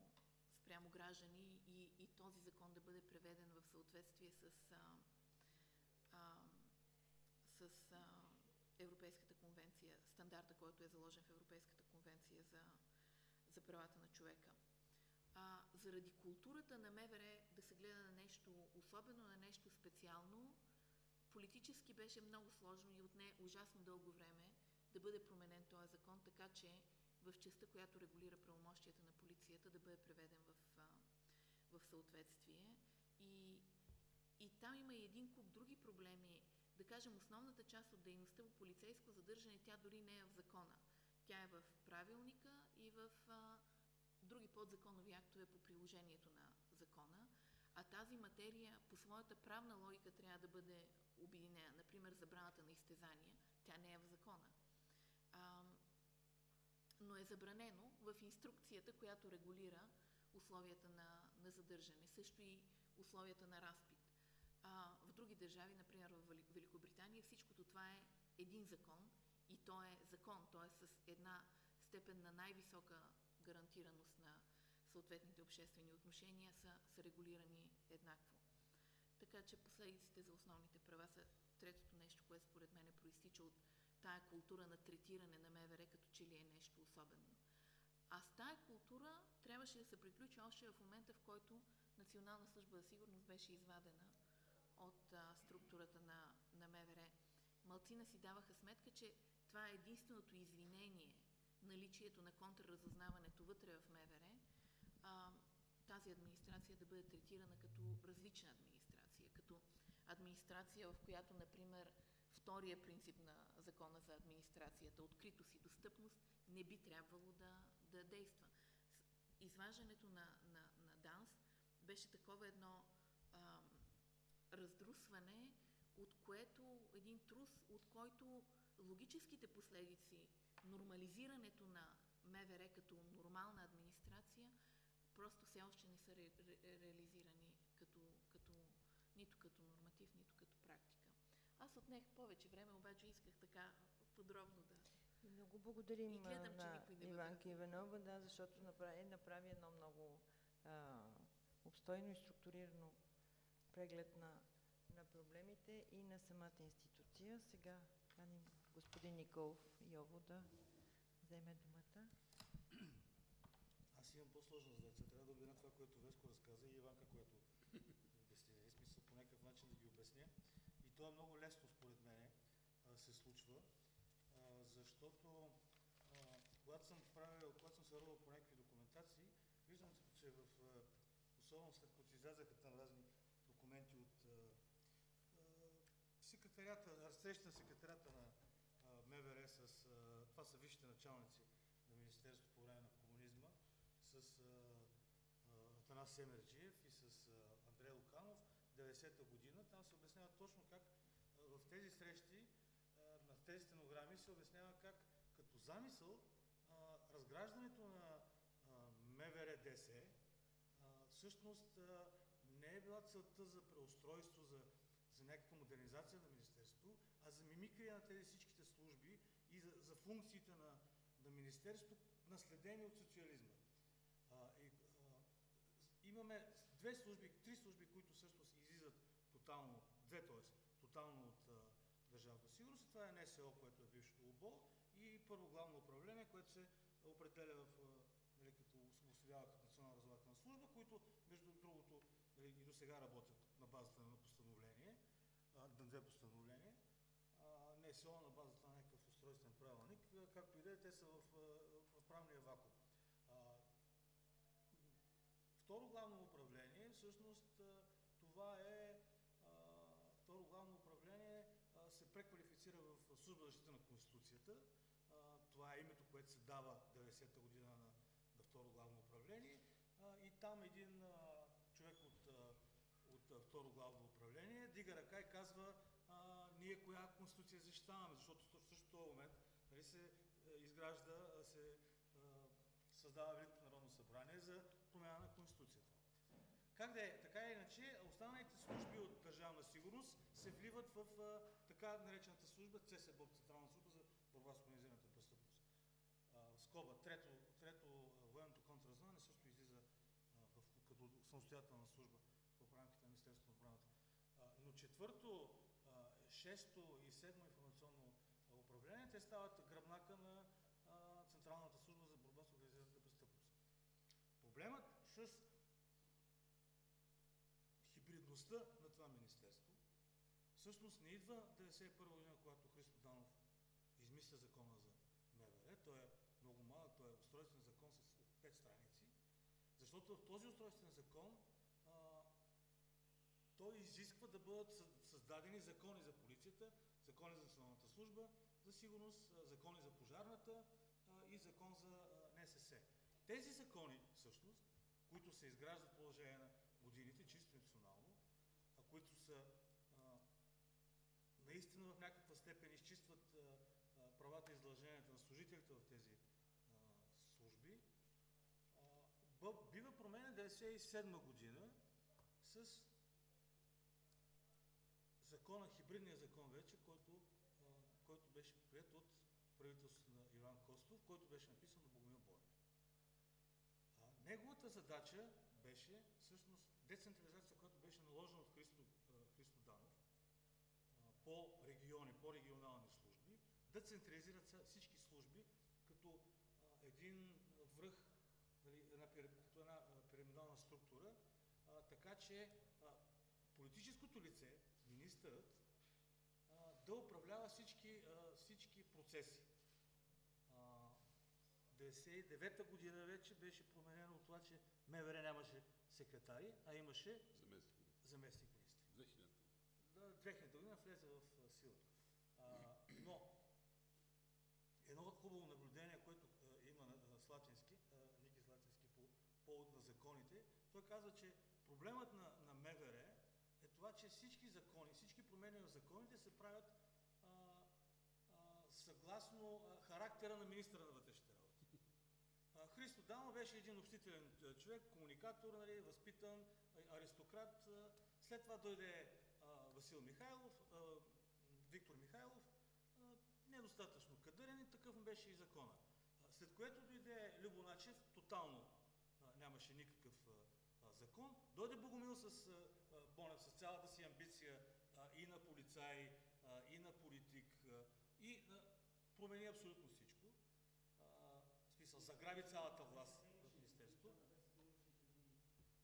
спрямо граждани и, и този закон да бъде преведен в съответствие с, а, с Европейската конвенция, стандарта, който е заложен в Европейската конвенция за, за правата на човека. А, заради културата на МВР да се гледа на нещо особено, на нещо специално, политически беше много сложно и отне ужасно дълго време да бъде променен този закон, така че в частта, която регулира правомощията на полицията, да бъде преведен в, в съответствие. И, и там има и един куп други проблеми. Да кажем, основната част от дейността по полицейско задържане, тя дори не е в закона. Тя е в правилника и в а, други подзаконови актове по приложението на закона. А тази материя по своята правна логика трябва да бъде обединена. Например, забраната на изтезания, тя не е в закона. А, но е забранено в инструкцията, която регулира условията на, на задържане, също и условията на разпит. А, други държави, например в Великобритания, всичкото това е един закон и то е закон, т.е. с една степен на най-висока гарантираност на съответните обществени отношения са, са регулирани еднакво. Така че последиците за основните права са третото нещо, което според мен проистича от тая култура на третиране на МВР като че ли е нещо особено. А с тая култура трябваше да се приключи още в момента, в който Национална служба за сигурност беше извадена от а, структурата на, на МВР. Малцина си даваха сметка, че това е единственото извинение наличието на контрразузнаването вътре в МВР, а, тази администрация да бъде третирана като различна администрация, като администрация, в която, например, втория принцип на закона за администрацията, откритост и достъпност, не би трябвало да, да действа. Изваждането на, на, на ДАНС беше такова едно раздрусване, от което един трус, от който логическите последици, нормализирането на МВР като нормална администрация, просто все още не са ре, ре, реализирани като, като, нито като норматив, нито като практика. Аз отнех повече време, обаче исках така подробно да... И много благодарим и гледам, на Иванка Иванова, да, защото направи, направи едно много а, обстойно и структурирано преглед на, на проблемите и на самата институция. Сега каним господин Николов Йово да вземе думата. Аз имам по-сложна задача. Трябва да обясня това, което Веско разказа и Иванка, което обясни. Нали, смисъл по някакъв начин да ги обясня. И то е много лесно, според мен, се случва, защото когато съм правил, когато съм се по някакви документации, виждам, че в, особено след като излязаха секретарията, среща на секретарята на МВР с, това са висшите началници на Министерството по време на комунизма, с Атанас Семерджиев и с Андрей Луканов, 90-та година. Там се обяснява точно как в тези срещи, на тези стенограми се обяснява как като замисъл разграждането на МВР ДС всъщност не е била целта за преустройство, за някаква модернизация на Министерството, а за мимикрия на тези всичките служби и за, за функциите на, на Министерството, наследени от социализма. А, и, а, имаме две служби, три служби, които всъщност излизат тотално, две т.е. тотално от а, държавната сигурност. Това е НСО, което е бившото ОБО и първо главно управление, което се определя в, нали, като освобождава като национална разузнавателна служба, които между другото нали, и до сега работят на базата на на две постановления. НСО на базата на някакъв устройствен правилник, както и да е, те са в, в правния вакуум. Второ главно управление, всъщност това е второ главно управление се преквалифицира в служба защита на Конституцията. Това е името, което се дава 90-та година на, на второ главно управление. И там един човек от, от второ главно управление дига ръка и казва ние коя конституция защитаваме, защото в същото момент нали, се изгражда, се а, създава Великото народно събрание за промяна на конституцията. Как да е, така или иначе, останалите служби от държавна сигурност се вливат в а, така наречената служба ЦСБОП, Централна служба за борба с организираната престъпност. А, скоба, трето, трето военното контразнание също излиза а, в, като самостоятелна служба в рамките на Министерството на отбраната. но четвърто, шесто и седмо информационно управление, те стават гръбнака на Централната служба за борба с организираната престъпност. Проблемът с хибридността на това министерство всъщност не идва 91 година, когато Христо Данов измисля закона за МВР. Той е много малък, той е устройствен закон с 5 страници, защото в този устройствен закон той изисква да бъдат създадени закони за полицията, закони за националната служба за сигурност, закони за пожарната и закон за НСС. Тези закони, всъщност, които се изграждат в положение на годините, чисто национално, а които са а, наистина в някаква степен изчистват а, а, правата и задълженията на служителите в тези а, служби, а, бива променен 1997 година с закона, хибридния закон вече, който, а, който беше прият от правителството на Иван Костов, който беше написан от Богомил Болев. А, неговата задача беше всъщност децентрализация, която беше наложена от Христо, Христо Данов а, по региони, по регионални служби, да централизират всички служби като а, един връх, нали, една, като една пирамидална структура, а, така че а, политическото лице, министърът, да управлява всички, всички процеси. 1999 година вече беше променено от това, че МВР нямаше секретари, а имаше заместник министри. 2000 Да, 2000 година влезе в сила. А, но едно хубаво наблюдение, което а, има на, Слатински, а, Ники Слатински по повод на законите, той казва, че проблемът на, това, че всички закони, всички промени в законите се правят а, а, съгласно а, характера на министра на вътрешните работи. А, Христо Данов беше един общителен човек, комуникатор, нали, възпитан, аристократ. След това дойде а, Васил Михайлов, а, Виктор Михайлов, а, недостатъчно кадърен и такъв беше и закона. А, след което дойде Любо Начев, тотално а, нямаше никакъв а, закон. Дойде Богомил с Бонев с цялата си амбиция и на полицай, и на политик, и промени абсолютно всичко. В смисъл, заграби цялата власт в Министерството.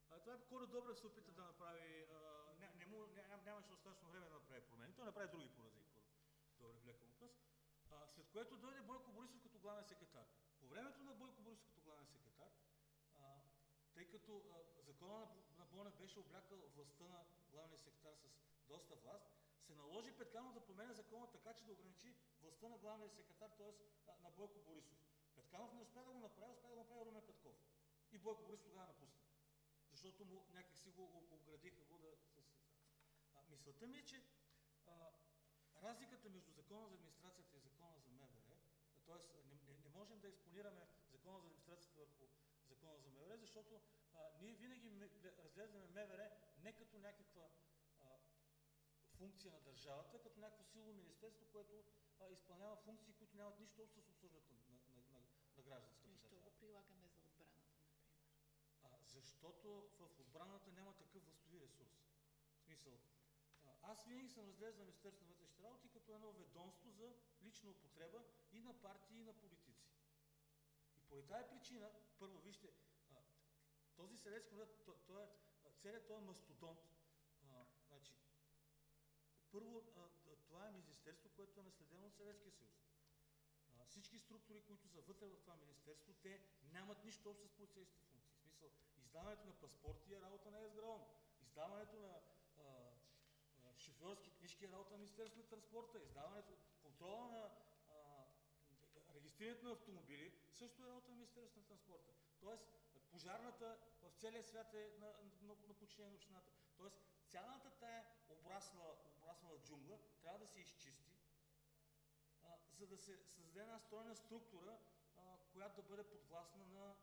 А, това е Коро Добрев се опита да направи, а, не, не му, не, нямаше достатъчно време да направи промени. Той направи други порази, Коро Добрев, лека му. А, след което дойде Бойко Борисов като главен секретар. По времето на Бойко Борисов като главен секретар, а, тъй като а, закона на, Бонев беше облякал властта на главния секретар с доста власт, се наложи Петканов да променя закона така, че да ограничи властта на главния секретар, т.е. на Бойко Борисов. Петканов не успя да го направи, успя да го направи Румен Петков. И Бойко Борисов тогава напусна. Защото му някак си го оградиха го да... А, мисълта ми е, че а, разликата между закона за администрацията и закона за МВР, т.е. Не, не, не можем да експонираме закона за администрацията върху закона за МВР, защото ние винаги разглеждаме МВР не като някаква а, функция на държавата, като някакво силно министерство, което а, изпълнява функции, които нямат нищо общо с обслужването на, на, на, на гражданската Защо държава. го прилагаме за отбраната, например? А, защото в отбраната няма такъв властови ресурс. В смисъл, аз винаги съм разглеждал Министерството на вътрешните работи като едно ведомство за лична употреба и на партии, и на политици. И поради тази причина, първо, вижте, този съветски модел, той, той е, целият този мастодонт, значи, първо, това е министерство, което е наследено от Съветския съюз. Всички структури, които са вътре в това министерство, те нямат нищо общо с полицейските функции. В смисъл, издаването на паспорти е работа на ЕСГРАОН. Издаването на шофьорски книжки е работа на Министерството на транспорта. Издаването, контрола на а, регистрирането на автомобили също е работа на Министерството на транспорта. Тоест, пожарната в целия свят е на, на, на подчинение на общината. Тоест, цялата тая обрасла, обрасла джунгла трябва да се изчисти, а, за да се създаде една стройна структура, а, която да бъде подвластна на,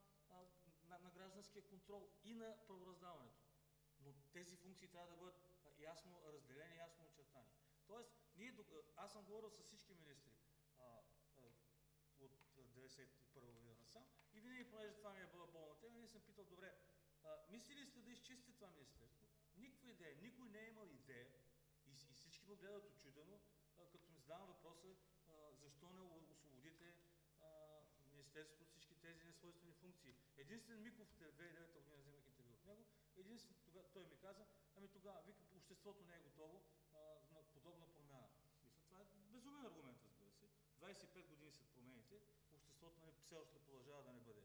на, на гражданския контрол и на правораздаването. Но тези функции трябва да бъдат ясно разделени, ясно очертани. Тоест, ние, аз съм говорил с всички министри а, а, от 1991 година насам и понеже това ми е била болна тема, ние съм питал, добре, а, мислили сте да изчистите това министерство? Никаква идея. Никой не е имал идея и, и всички му гледат очудено, а, като ми задавам въпроса а, защо Министерството от всички тези несвойствени функции. Единствен Миков, 2009 година вземах интервю от него, единствен, тога, той ми каза, ами тогава, вика, обществото не е готово а, на подобна промяна. Мисля, това е безумен аргумент, разбира се. 25 години след промените, обществото нали, все още продължава да не бъде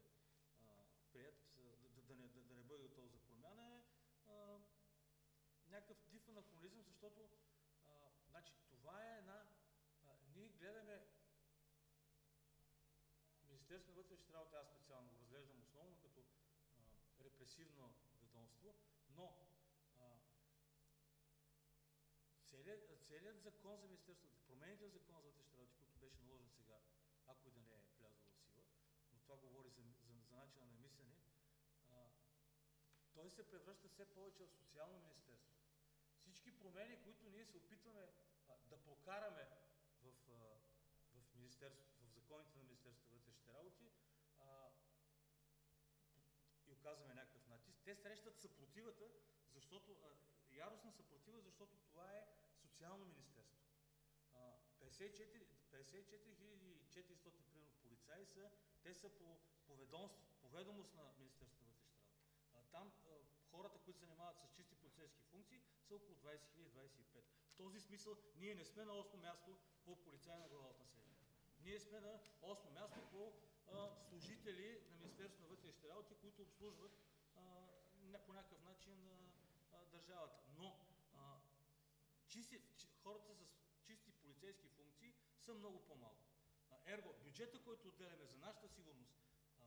а, прият, да, да, не, да, да не бъде готово за промяна, е а, някакъв див анахронизъм, защото а, значи, това е една... А, ние гледаме Министерството на вътрешните работи, аз специално го разглеждам основно като а, репресивно ведомство, но целият закон за Министерството, промените в закон за вътрешните работи, които беше наложен сега, ако и да не е влязъл в сила, но това говори за, за, за начина на мислене, а, той се превръща все повече в социално министерство. Всички промени, които ние се опитваме а, да прокараме в, а, в, в законите на Министерството на вътрешните работи а, и оказваме някакъв натиск, те срещат съпротивата, защото а, яростна съпротива, защото това е социално министерство. 54, 54 400 примерно полицаи са, те са по, по, ведомство, по ведомост на Министерството на вътрешните работи. Там хората, които се занимават с чисти полицейски функции, са около 20 025. В този смисъл ние не сме на 8 място по полицай на глава от населението. Ние сме на 8 място по а, служители на Министерството на вътрешните работи, които обслужват а, по някакъв начин държавата. Но чисти, хората с чисти полицейски функции са много по-малко. Ерго, бюджета, който отделяме за нашата сигурност, а,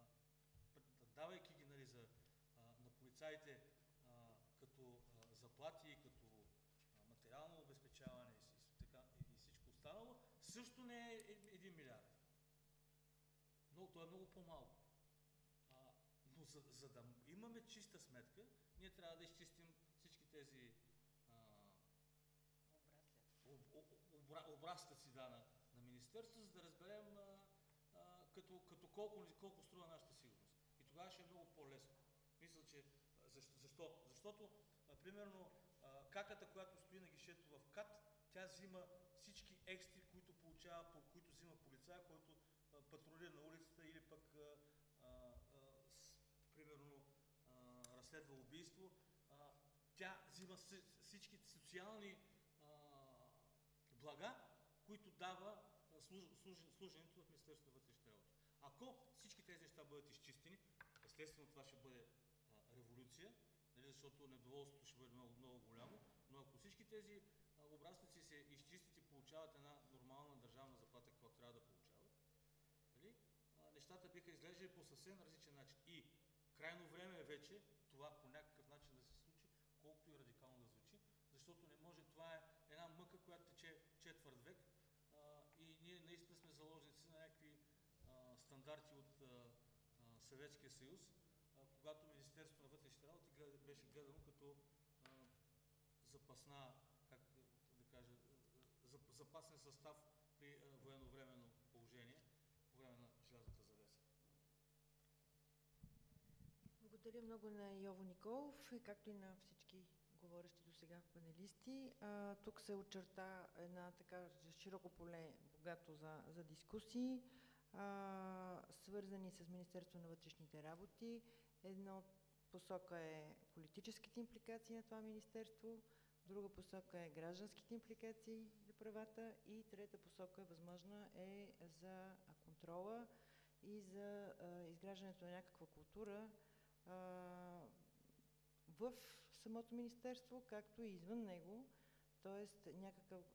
давайки ги нали, за, а, на полицаите а, като а, заплати, като а, материално обезпечаване и, и, така, и, и всичко останало, също не е 1 милиард. Но то е много по-малко. но за, за да имаме чиста сметка, ние трябва да изчистим всички тези образци да, на, на Министерството, колко, колко струва нашата сигурност. И тогава ще е много по-лесно. Мисля, че защо? защо? Защото, а, примерно, а, каката, която стои на гишето в КАТ, тя взима всички екстри, които получава, по, които взима полицая, който а, патрулира на улицата или пък а, а, с, примерно а, разследва убийство. А, тя взима всички социални блага, които дава служ, служ, служенето в Министерството на вътрешните. Ако всички тези неща бъдат изчистени, естествено това ще бъде а, революция, нали, защото недоволството ще бъде много, много голямо, но ако всички тези образници се изчистят и получават една нормална държавна заплата, която трябва да получават, нали, а, нещата биха изглеждали по съвсем различен начин. И крайно време е вече това по някакъв начин да се случи, колкото и радикално да звучи, защото не може, това е една мъка, която тече четвърт век а, и ние наистина сме заложници на някакви а, стандарти от Съветския съюз, когато Министерството на вътрешните работи беше гледано като запасна, как да кажа, запасен състав при военновременно положение по време на желязната завеса. Благодаря много на Йово Николов, както и на всички говорещи до сега панелисти. А, тук се очерта една така широко поле, богато за, за дискусии, свързани с Министерство на вътрешните работи. Една посока е политическите импликации на това министерство, друга посока е гражданските импликации за правата и трета посока, възможна, е за контрола и за а, изграждането на някаква култура а, в самото министерство, както и извън него, т.е. някакъв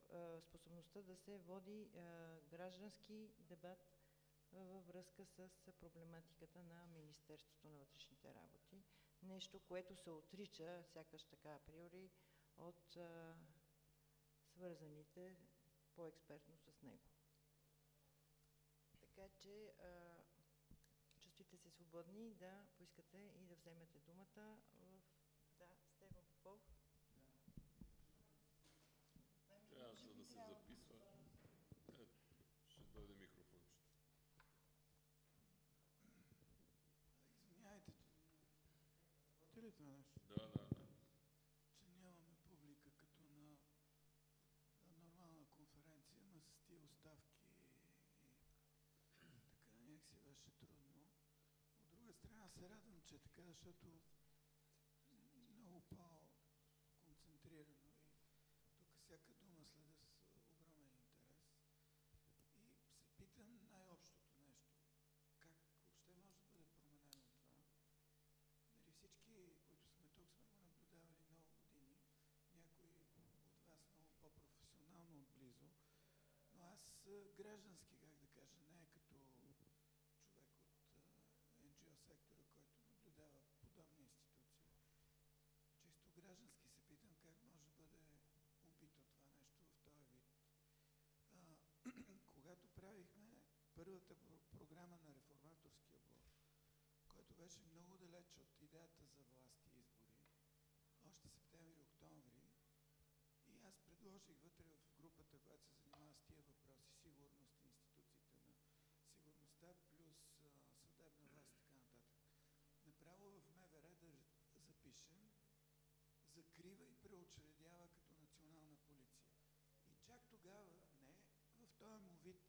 способността да се води а, граждански дебат във връзка с проблематиката на Министерството на вътрешните работи. Нещо, което се отрича, сякаш така априори, от а, свързаните по-експертно с него. Така че а, чувствите се свободни да поискате и да вземете думата в Стефан Попов. Трябва да се записва. Е, ще дойде микрофончето. Извиняйте, работи ли това нещо? Да, да, да. Че нямаме публика като на, на нормална конференция, ма с тия оставки и така някакси си беше трудно. От друга страна се радвам, че е така, защото много по-концентрирано и тук всяка дума следа с огромен интерес. И се питам най-общото нещо. Как въобще може да бъде променено това? Нали всички, които сме тук, сме го наблюдавали много години. Някои от вас много по-професионално отблизо. Но аз а, граждански, как да кажа, не е като човек от NGO сектора, който наблюдава подобни институции. Чисто граждански се питам как може да бъде убито това нещо в този вид. А, [clears throat] когато правихме първата про- програма на реформаторския блок, който беше много далеч от идеята за власт и избори, още септември-октомври, и аз предложих вътре в групата, която се занимава с тия въпроси, сигурност, институциите на сигурността, плюс а, съдебна власт и така нататък. Направо в МВР да запишем закрива и преочредява като национална полиция. И чак тогава, не в този му вид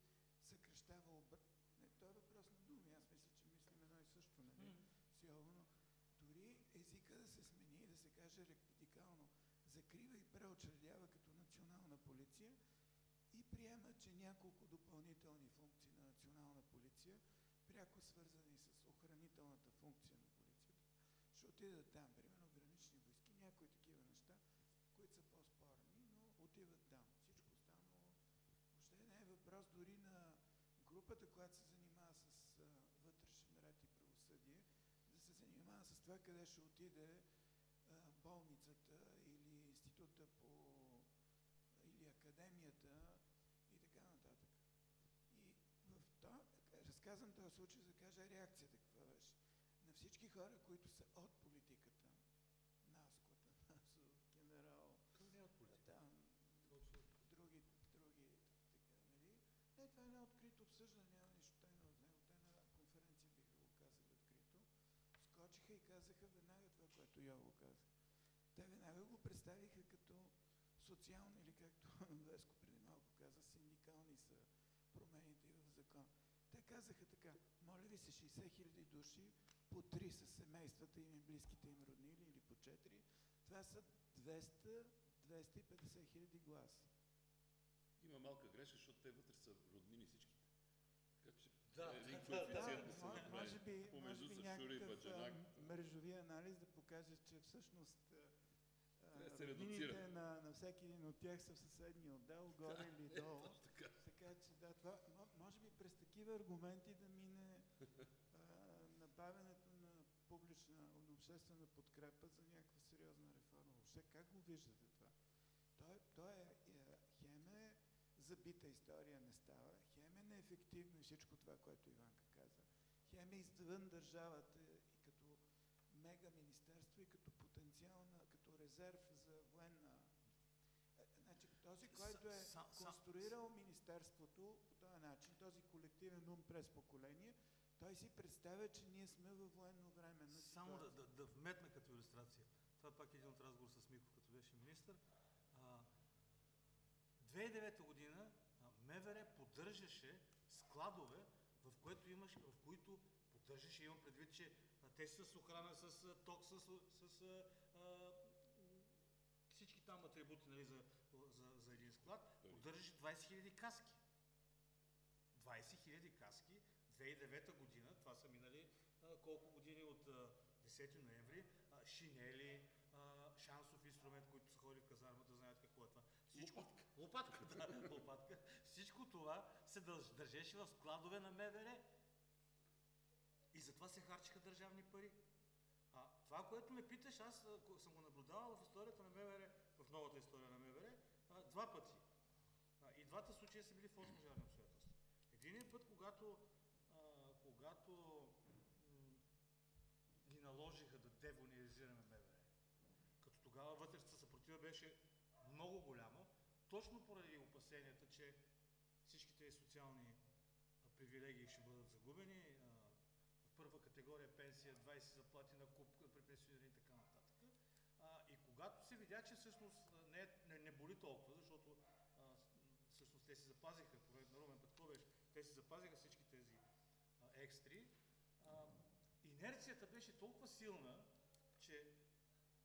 съкръщава обр... Не, той е въпрос на думи. Аз мисля, че мислим едно и също, нали? Силно. Дори езика да се смени и да се каже радикално закрива и преочредява като национална полиция и приема, че няколко допълнителни функции на национална полиция, пряко свързани с охранителната функция на полицията, ще отидат там, примерно гранични войски, някои такива неща, които са по-спорни, но отиват там. Всичко останало въобще не е въпрос дори на групата, която се занимава с вътрешен ред и правосъдие, да се занимава с това къде ще отиде болницата или института по или академията и така нататък. И в то, разказвам този случай, за да кажа реакцията каква беше. На всички хора, които са от политиката, нас, Котанасов, генерал, Това не е от там, е от други, други, така, нали? Не, това е едно открито обсъждане, няма нищо тайно в него. Те на конференция биха го казали открито. Скочиха и казаха веднага това, което Йово каза. Те веднага го представиха като социални или както [laughs] Веско преди малко каза, синдикални са промените казаха така, моля ви се 60 хиляди души, по три са семействата им и близките им роднили или по четири. Това са 200-250 хиляди гласа. Има малка грешка, защото те вътре са роднини всичките. Така че Да, е един да, да, коефициент да, Да, направи. може би, може Помежду би са Шура и някакъв Баджанак. мрежови анализ да покаже, че всъщност да се редуцира. на, на всеки един от тях са в съседния отдел, горе или долу. Точно така. Така че да, това, мо- може би през такива аргументи да мине а, набавянето на публична, на обществена подкрепа за някаква сериозна реформа. Въобще как го виждате това? Той, той е, е, хем е забита история не става, хем е неефективно и всичко това, което Иванка каза. Хем е извън държавата и като мега министерство и като потенциална, резерв за военна. Е, Значи този, който е конструирал министерството по този начин, този колективен ум през поколение, той си представя, че ние сме във военно време. Само да, да, да вметна като иллюстрация. Това е пак един от разговор с Миков, като беше министр. А, 2009 година МВР поддържаше складове, в, което имаш, в които поддържаше, имам предвид, че те са с охрана, с ток, с, с а, всички там атрибути нали, за, за, за един склад, поддържаше 20 000 каски. 20 000 каски 2009 година, това са минали а, колко години от а, 10 ноември, а, шинели, а, шансов инструмент, които са ходили в казармата, знаят какво е това. Всичко, лопатка. да, [laughs] лопатка. Всичко това се дълж, държеше в складове на МВР. И затова се харчиха държавни пари. А това, което ме питаш, аз съм го наблюдавал в историята на МВР, новата история на МВР, два пъти. И двата случая са били форс-мажорни обстоятелства. Единият път, когато, когато ни наложиха да девонизираме МВР, като тогава вътрешната съпротива беше много голяма, точно поради опасенията, че всички тези социални привилегии ще бъдат загубени, първа категория пенсия, 20 заплати на куп при пенсионери и така когато се видя, че всъщност не, е- не, не боли толкова, защото а, всъщност те си запазиха, на Румен Петков те си запазиха всички тези а, екстри, а, инерцията беше толкова силна, че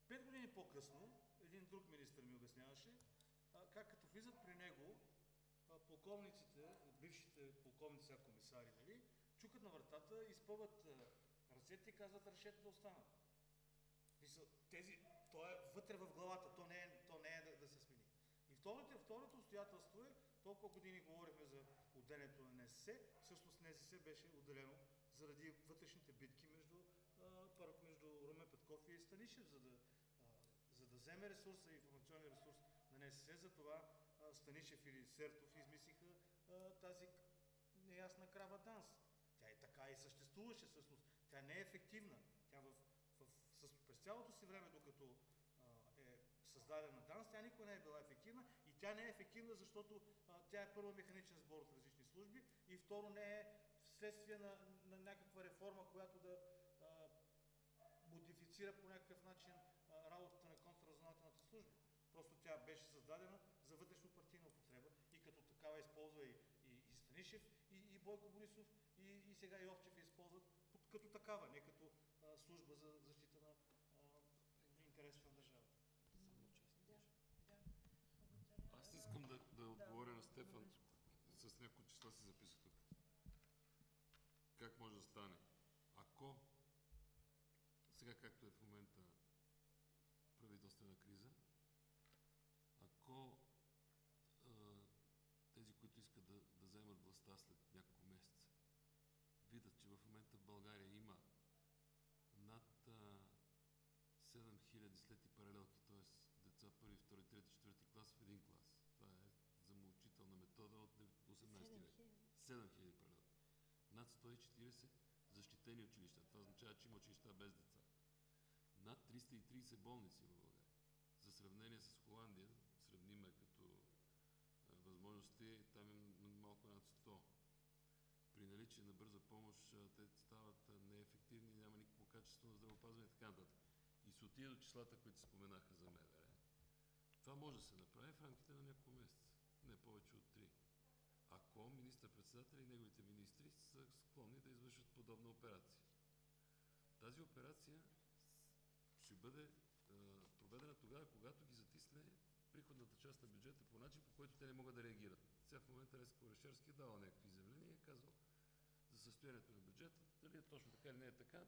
пет години по-късно един друг министр ми обясняваше а, как като влизат при него а, полковниците, бившите полковници, сега комисари, нали, чукат на вратата, изпъват ръцете и казват решете да останат. Тези, то е вътре в главата, то не е, то не е да, да се смени. И второто, второто обстоятелство е, толкова години говорихме за отделението на НСС, всъщност НСС беше отделено заради вътрешните битки между, между Румен Петков и Станишев, за да, за да вземе ресурса, информационния ресурс на НСС, за това Станишев или Сертов измислиха тази неясна крава данс. Тя и така и съществуваше всъщност. Тя не е ефективна. Тя в, в, с, през цялото си време, докато създадена ДАНС, тя никога не е била ефективна и тя не е ефективна, защото а, тя е първо механичен сбор от различни служби и второ не е вследствие на, на някаква реформа, която да а, модифицира по някакъв начин а, работата на контрразузнавателната служба. Просто тя беше създадена за вътрешно партийна употреба и като такава използва и, и, и Станишев, и, и Бойко Борисов, и, и сега и Овчев използват като такава, не като а, служба за защита на а, интересите на държавата. Аз искам да, отговоря на Стефан с някои числа си записах тук. Как може да стане? Ако сега както е в момента правителствена криза, ако а, тези, които искат да, да вземат властта след няколко месеца, видят, че в момента в България има над а, 7000 след и паралелки, т.е. деца първи, втори, трети, четвърти клас в един клас. Това е метода от 18 век. 7000 паралелки. Над 140 защитени училища. Това означава, че има училища без деца. Над 330 болници в България. За сравнение с Холандия, сравниме като е, възможности, там е малко над 100. При наличие на бърза помощ е, те стават е, неефективни, няма никакво качество на здравеопазване и така нататък. И се отиде до числата, които споменаха за МВР. Това може да се направи в рамките на няколко месеца, не повече от 3 ако министър-председател и неговите министри са склонни да извършат подобна операция. Тази операция ще бъде е, проведена тогава, когато ги затисне приходната част на бюджета по начин, по който те не могат да реагират. Сега в момента Леско Орешарски е дал някакви изявления и е казал за състоянието на бюджета, дали е точно така или не е така,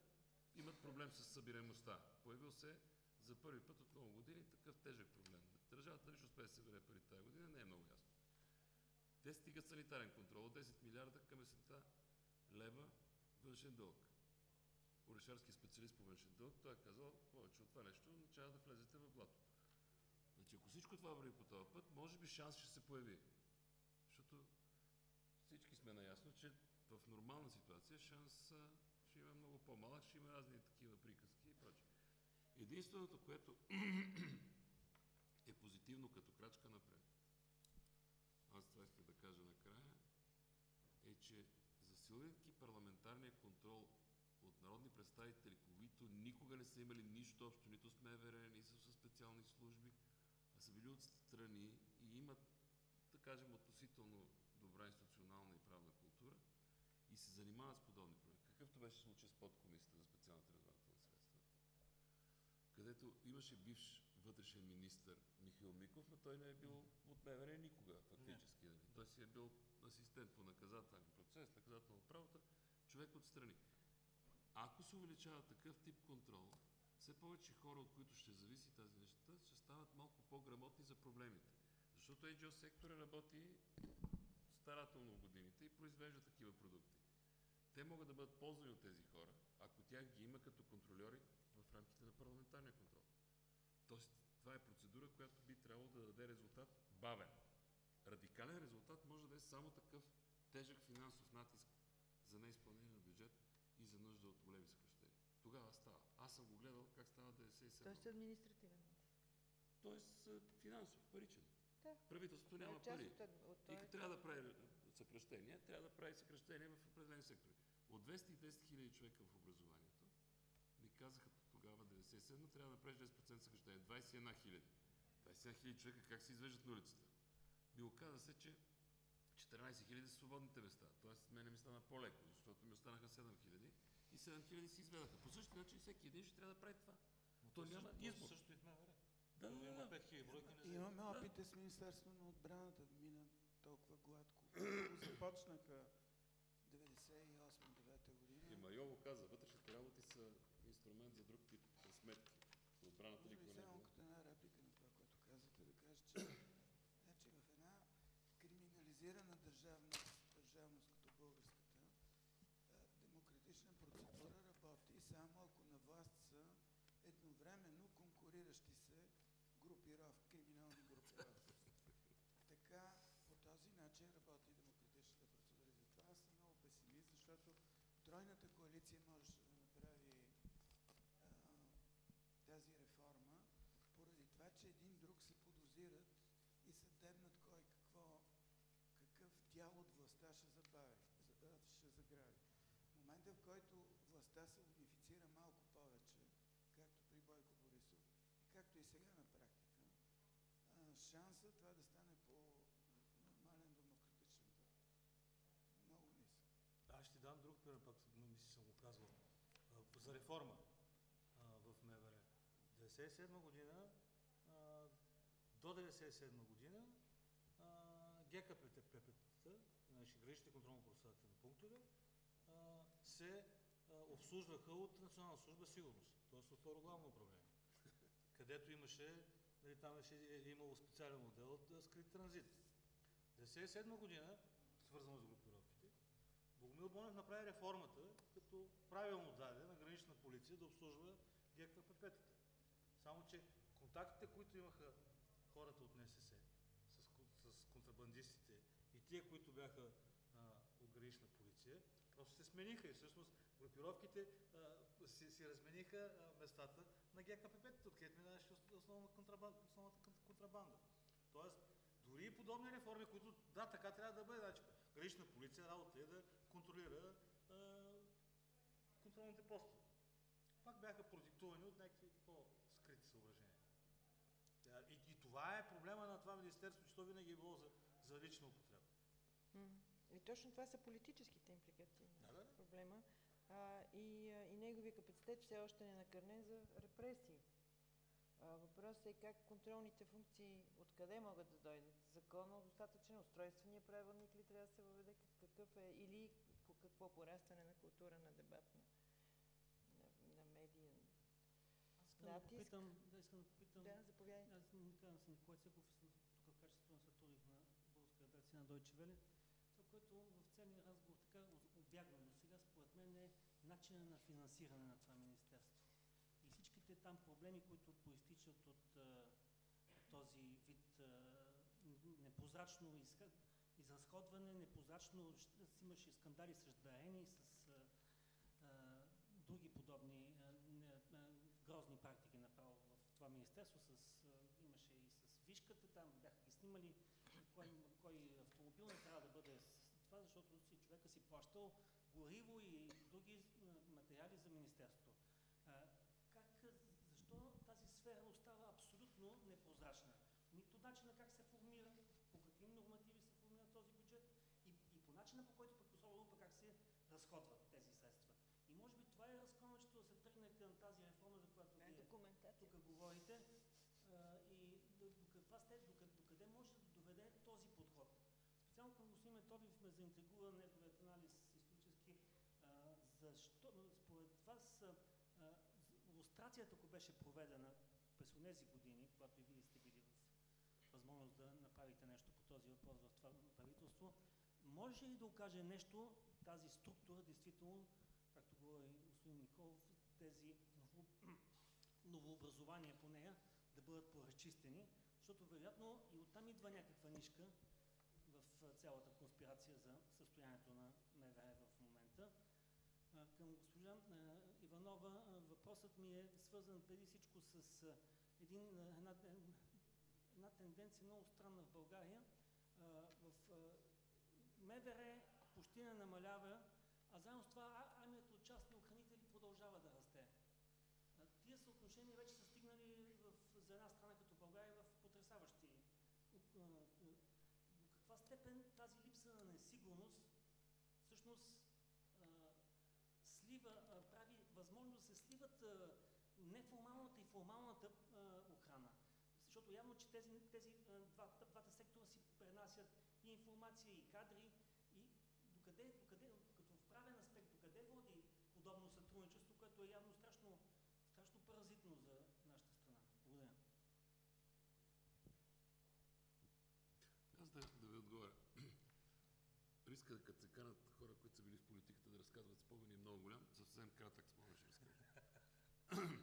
имат проблем с събираемостта. Появил се за първи път от много години такъв тежък проблем. Държавата ще успее да събере пари тази година, не е много ясно. Те стигат санитарен контрол от 10 милиарда към есента лева външен дълг. Орешарски специалист по външен дълг, той е казал, повече от това нещо, означава да влезете в блатото. Значи, ако всичко това върви по този път, може би шанс ще се появи. Защото всички сме наясно, че в нормална ситуация шанс ще има много по-малък, ще има разни такива приказки и прочее. Единственото, което [clears throat] е позитивно като крачка напред, аз това исках че засилвайки парламентарния контрол от народни представители, които никога не са имали нищо общо нито с МВР, нито с специални служби, а са били отстрани и имат, да кажем, относително добра институционална и правна култура и се занимават с подобни проекти. Какъвто беше случай с подкомисията за специалните разузнавателни средства, където имаше бивш вътрешен министр Михаил Миков, но той не е бил от МВР никога, фактически. Не. Той си е бил асистент по наказателен процес, наказателна правота, човек отстрани. Ако се увеличава такъв тип контрол, все повече хора, от които ще зависи тази неща, ще стават малко по-грамотни за проблемите. Защото NGO сектора работи старателно в годините и произвежда такива продукти. Те могат да бъдат ползвани от тези хора, ако тях ги има като контролери в рамките на парламентарния контрол. Тоест, това е процедура, която би трябвало да даде резултат бавен. Радикален резултат може да е само такъв тежък финансов натиск за неизпълнение на бюджет и за нужда от големи съкръщения. Тогава става. Аз съм го гледал как става 97. Тоест административен натиск. Тоест финансов, паричен. Да. Правителството няма е пари. От, от, И като трябва да прави съкръщения, трябва да прави съкръщения в определени сектори. От 210 хиляди човека в образованието, ни казаха тогава, 97 трябва да направиш 10% съкръщение. 21 хиляди. 21 хиляди човека как се извеждат на улицата? Ми оказа се, че 14 хиляди са свободните места. Тоест, мене ми стана по-леко, защото ми останаха 7 хиляди. И 7 хиляди се изведаха. По същия начин всеки един ще трябва да прави това. Но То то няма също, избор. Също и в МВР. Да, да, Има да. 5000 бройки не Имаме опита с Министерство на отбраната да мина толкова гладко. [clears throat] Започнаха 98-9 И година. Майо го каза, вътрешните работи са инструмент за друг тип сметки. Отбраната Може никога не е само като една реплика на това, което казвате, да кажа, че значи в една криминализирана държавност, държавност като българската, демократична процедура работи само ако на власт са едновременно конкуриращи се групировки, криминални групировки. Така, по този начин работи демократичната процедура. И затова аз съм много песимист, защото тройната коалиция можеше да направи а, тази реформа, поради това, че един друг се подозират и се дебнат кой какво, какъв дял от властта ще забави, ще заграби. В момента, в който властта се унифицира малко повече, както при Бойко Борисов и както и сега на практика, шанса това да стане по нормален демократичен път. Много нисък. Аз ще дам друг пример, пак м- мисля, съм го казвал. За реформа в МВР. 97 година, до 97 година, ГКПП-тата, значи граничните контролно-процесуателни пунктове, а, се а, обслужваха от Национална служба сигурност, т.е. от второ главно управление, където имаше, нали, там беше, е имало специален модел от скрит транзит. 1997 година, свързано с групировките, Богомил Бонев направи реформата, като правилно даде на гранична полиция да обслужва ГКПП-тата. Само, че контактите, които имаха хората от НСС с, с контрабандистите и тия, които бяха а, от гранична полиция, просто се смениха и всъщност групировките а, си, си размениха а, местата на ГКПП-тата, откъдето минаваше ос- основна контрабанда, основната кон- контрабанда. Тоест, дори и подобни реформи, които, да, така трябва да бъде. Значи, гранична полиция работа е да контролира а, контролните постове. Пак бяха продиктувани от някакви по-скрити съображения. Да, И, и това е проблема на това министерство, че то винаги е било за, за лична употреба. И точно това са политическите импликации на Да, да, да. проблема. А, и, и неговия капацитет все още не е накърнен за репресии. Въпросът е как контролните функции, откъде могат да дойдат? Законно достатъчен, устройствения правилник ли трябва да се въведе, как- какъв е, или по какво порастване на култура на дебат на, на, на медиен. Искам да Натиск. попитам, да искам да попитам. Да, заповядайте. Аз не казвам се Николай Цеков съм тук в качеството на сътрудник на българска редакция на Deutsche Welle. Това, което в целия разговор така обягна до сега, според мен е начина на финансиране на това министерство. И всичките там проблеми, които проистичат от а, този вид а, непрозрачно изразходване, непрозрачно, имаше скандали с дарени, с а, други подобни грозни практики направо в това министерство. С, имаше и с вишката, там бяха ги снимали кой, кой автомобил не трябва да бъде с това, защото си човека си плащал гориво и други материали за министерството. Как, защо тази сфера остава абсолютно непрозрачна? Нито начина как се формира, по какви нормативи се формира този бюджет и, и по начина по който пък особено пък как се разходват тези средства. И може би това е разконващето да се тръгне към тази реформа, за която Това е вие документация. тук говорите а, и до, до каква степен, до, къ- до къде може да доведе този подход. Специално Методиев ме заинтригува неговият анализ исторически. А, защо, според вас, а, лустрацията, ако беше проведена през тези години, когато и вие сте били в възможност да направите нещо по този въпрос в това правителство, може ли да окаже нещо тази структура, действително, както говори господин Николов, тези ново, новообразования по нея да бъдат поразчистени, защото вероятно и оттам идва някаква нишка цялата конспирация за състоянието на МВР в момента. Към госпожа Иванова въпросът ми е свързан преди всичко с един, една, една тенденция много странна в България. В МВР почти не намалява, а заедно с това а- армията от частни охранители продължава да расте. А, Тия съотношения вече са стигнали в, за една страна като България в потрясаващи. а, а, До каква степен тази липса на несигурност всъщност а, слива, а, прави възможно да се сливат а, неформалната и формалната охрана. Защото явно, че тези, тези двата, двата сектора си пренасят и информация, и кадри, и докъде, докъде, като в правен аспект, докъде води подобно сътрудничество, което е явно страшно, страшно паразитно за нашата страна. Благодаря. Аз да, отговоря. [clears throat] Риска, като се канат хора, които са били в политиката, да разказват спомени е много голям. Съвсем кратък спомен ще разкажа. [clears throat]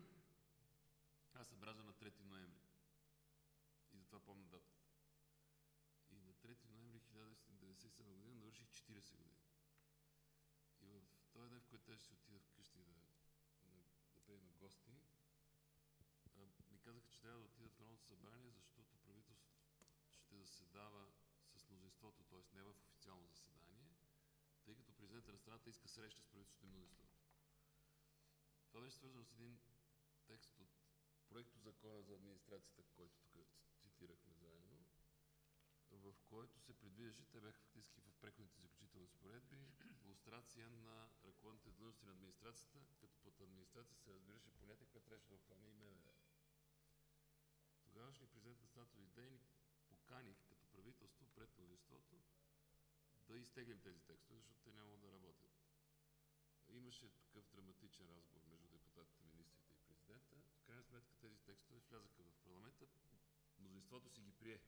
Аз съм на 3 ноември. И затова помня датата. И на 3 ноември 1997 година навърших 40 години. И в този ден, в който да си отида вкъщи да, да, да приема гости, ми казаха, че трябва да отида в Народното събрание, защото правителството ще заседава мнозинството, т.е. не в официално заседание, тъй като президентът на страната иска среща с правителството и мнозинството. Това беше свързано с един текст от проекто закона за администрацията, който тук цитирахме заедно, в който се предвиждаше, те бяха фактически в преходните заключителни споредби, лустрация на ръководните длъжности на администрацията, като под администрация се разбираше понятие, което трябваше да обхване и МВР. Тогавашният президент на поканих като правителство пред мнозинството да изтеглим тези текстове, защото те няма да работят. Имаше такъв драматичен разговор между депутатите, министрите и президента. В крайна сметка тези текстове влязаха в парламента, мнозинството си ги прие.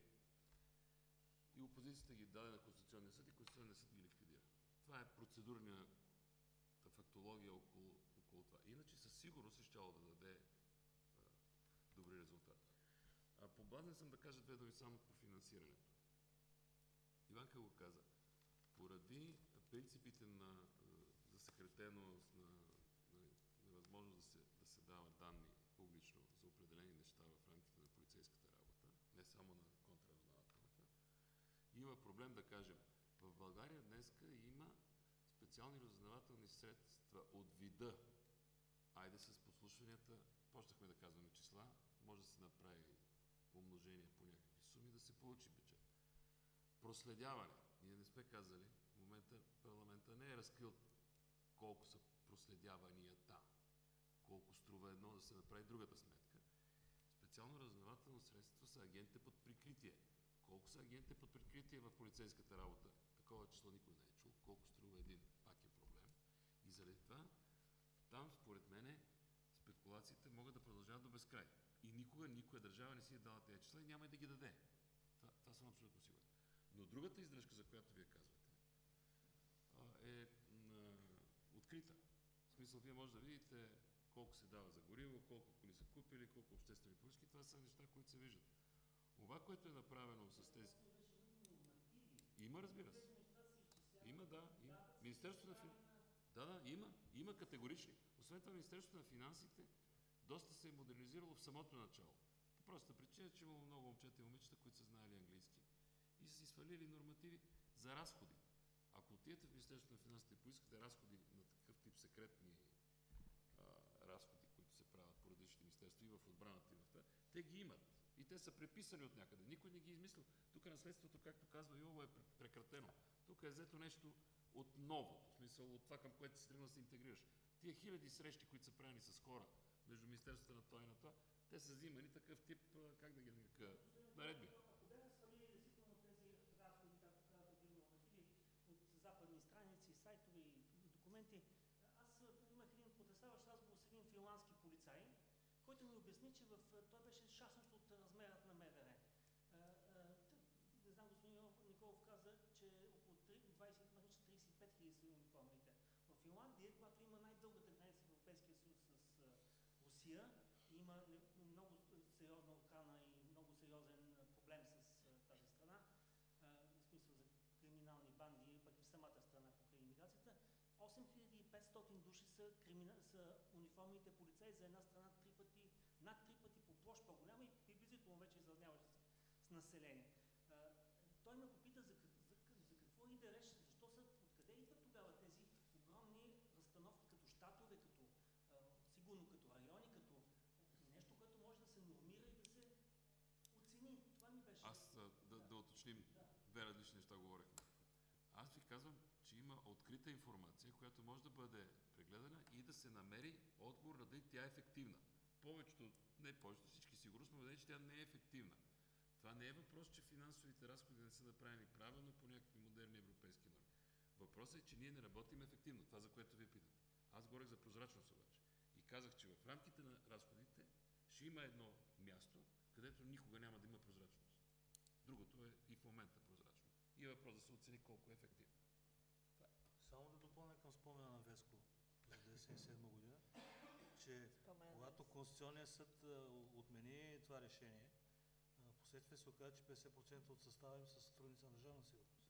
И опозицията ги даде на Конституционния съд и Конституционния съд ги ликвидира. Това е процедурната фактология около, около това. Иначе със сигурност е щяло да даде а, добри резултати. Поблазен съм да кажа две думи само по финансирането. Иванка го каза. Поради принципите на засекретеност, на, на невъзможност да се, да се дават данни публично за определени неща в рамките на полицейската работа, не само на контраразузнавателната, има проблем да кажем. В България днеска има специални разузнавателни средства от вида. Айде с подслушванията, почнахме да казваме числа, може да се направи умножение по някакви суми, да се получи бюджет. Проследяване. Ние не сме казали, в момента парламента не е разкрил колко са проследяванията, колко струва едно да се направи другата сметка. Специално разузнавателно средство са агентите под прикритие. Колко са агентите под прикритие в полицейската работа? Такова число никой не е чул. Колко струва един? Пак е проблем. И заради това, там, според мене, спекулациите могат да продължават до безкрай. И никога никоя държава не си е дала тези числа и няма и да ги даде. Това, това съм абсолютно сигурен. Но другата издръжка, за която вие казвате, е открита. В смисъл, вие може да видите колко се дава за гориво, колко коли са купили, колко обществени поръчки. Това са неща, които се виждат. Това, което е направено с тези... Има, разбира се. Има, да. Има. Министерството на финансите. Да, да, има. Има категорични. Освен това, Министерството на финансите доста се е модернизирало в самото начало. По простата причина, че имало много момчета и момичета, които са знаели английски и са си свалили нормативи за разходи. Ако отидете в Министерството на финансите и поискате разходи на такъв тип секретни а, разходи, които се правят по различни министерства и в отбраната, и в това, те ги имат. И те са преписани от някъде. Никой не ги е измислил. Тук наследството, както казва Йово, е прекратено. Тук е взето нещо от новото, в смисъл от това, към което се тръгна да се интегрираш. Тия хиляди срещи, които са правени с хора между Министерството на това и на това, те са взимани такъв тип, как да ги нарека, наредби. западни страници, сайтове и документи. Аз имах един потрясаващ разговор с един финландски полицай, който ми обясни, че в, той беше шастнат от размерът на МВР. Не знам, господин Николов каза, че около 20-35 хиляди са униформите. В Финландия, когато има най-дългата граница в Европейския съюз с Русия, има много сериозна охрана и много сериозен проблем с тази страна, в смисъл за криминални банди, пък и в самата страна покрай иммиграцията. 8500 души са, са униформените полицаи за една страна над три пъти по площ по-голяма и приблизително вече изравняваща се с население. А, той ме попита за, за, за какво иде реч, защо са, откъде идват тогава тези огромни разстановки като щатове, като а, сигурно като райони, като нещо, което може да се нормира и да се оцени. Това ми беше. Аз да, да уточним. Да две различни неща говорихме. Аз ви казвам, че има открита информация, която може да бъде прегледана и да се намери отговор на дали тя е ефективна. Повечето, не повечето, всички сигурно сме убедени, че тя не е ефективна. Това не е въпрос, че финансовите разходи не са направени правилно по някакви модерни европейски норми. Въпросът е, че ние не работим ефективно, това за което вие питате. Аз говорих за прозрачност обаче. И казах, че в рамките на разходите ще има едно място, където никога няма да има прозрачност. Другото е и в момента прозрачно. И е въпрос да се оцени колко е ефективно. Само да допълня към спомена на Веско за 1997 година, че Спомена на когато. Конституционният съд а, отмени това решение, последствие се оказа, че 50% от състава им са сътрудници на държавна сигурност.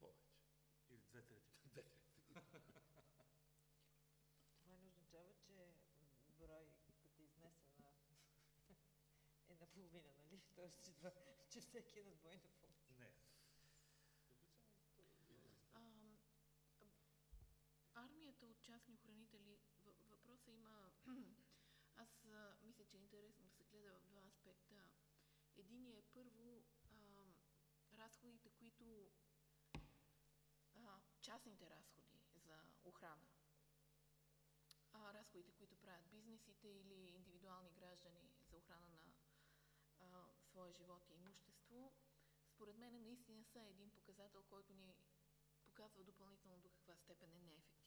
Повече. Или две трети. [laughs] Две трети. Това не означава, че брой като изнесена е наполовина, нали? Тоест, че, това, че всеки е на двойна функция. Не. А, армията от частни охранители, въ- въпросът има... [clears throat] Аз а, мисля, че е интересно да се гледа в два аспекта. Единият е първо ам, разходите, които... А, частните разходи за охрана. А, разходите, които правят бизнесите или индивидуални граждани за охрана на а, своя живот и имущество, според мен наистина са един показател, който ни показва допълнително до каква степен е неефективно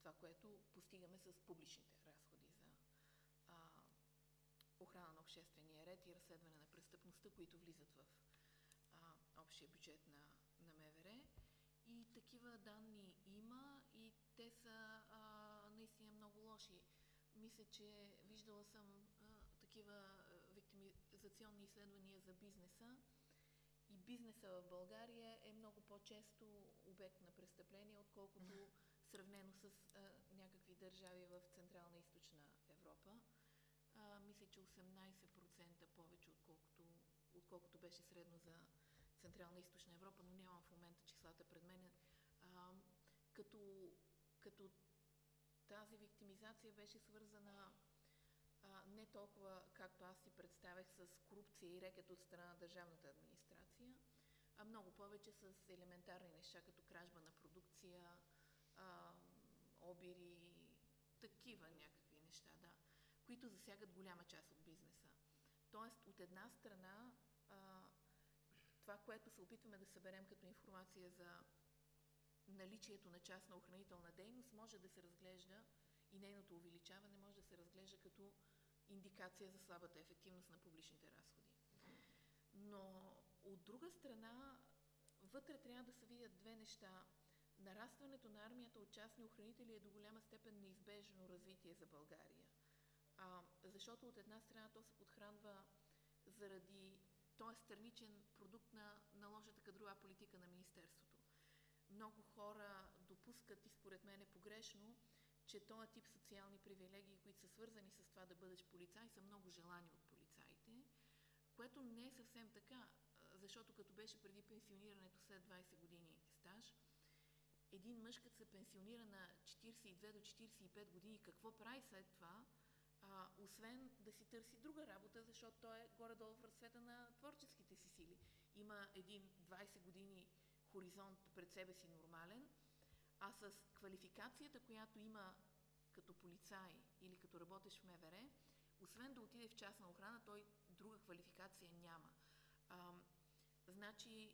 това, което постигаме с публичните разходи за а, охрана на обществения ред и разследване на престъпността, които влизат в а, общия бюджет на, на МВР. И такива данни има и те са а, наистина много лоши. Мисля, че виждала съм а, такива виктимизационни изследвания за бизнеса и бизнеса в България е много по-често обект на престъпления, отколкото сравнено с а, някакви държави в Централна и Източна Европа. А, мисля, че 18% повече, отколкото, отколкото беше средно за Централна и Източна Европа, но нямам в момента числата пред мен. А, като, като тази виктимизация беше свързана а, не толкова, както аз си представях, с корупция и рекет от страна на държавната администрация, а много повече с елементарни неща, като кражба на продукция, а, обири, такива някакви неща, да, които засягат голяма част от бизнеса. Тоест, от една страна, а, това, което се опитваме да съберем като информация за наличието на частна охранителна дейност, може да се разглежда и нейното увеличаване може да се разглежда като индикация за слабата ефективност на публичните разходи. Но от друга страна, вътре трябва да се видят две неща. Нарастването на армията от частни охранители е до голяма степен неизбежно развитие за България. А, защото от една страна то се подхранва заради той е страничен продукт на, на лошата кадрова политика на Министерството. Много хора допускат и според мен е погрешно, че този тип социални привилегии, които са свързани с това да бъдеш полицай, са много желани от полицаите, което не е съвсем така, защото като беше преди пенсионирането след 20 години стаж, един мъж, като се пенсионира на 42 до 45 години, какво прави след това, а, освен да си търси друга работа, защото той е горе-долу в разцвета на творческите си сили. Има един 20 години хоризонт пред себе си нормален, а с квалификацията, която има като полицай или като работещ в МВР, освен да отиде в частна охрана, той друга квалификация няма. А, значи,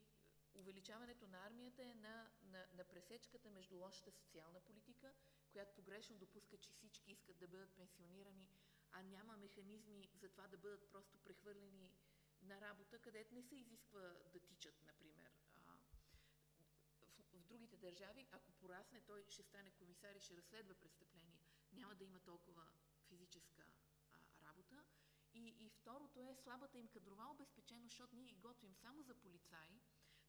увеличаването на армията е на, на, на пресечката между лошата социална политика, която погрешно допуска, че всички искат да бъдат пенсионирани, а няма механизми за това да бъдат просто прехвърлени на работа, където не се изисква да тичат, например. А, в, в другите държави, ако порасне, той ще стане комисар и ще разследва престъпления. Няма да има толкова физическа а, работа. И, и второто е слабата им кадрова обезпеченост, защото ние готвим само за полицаи,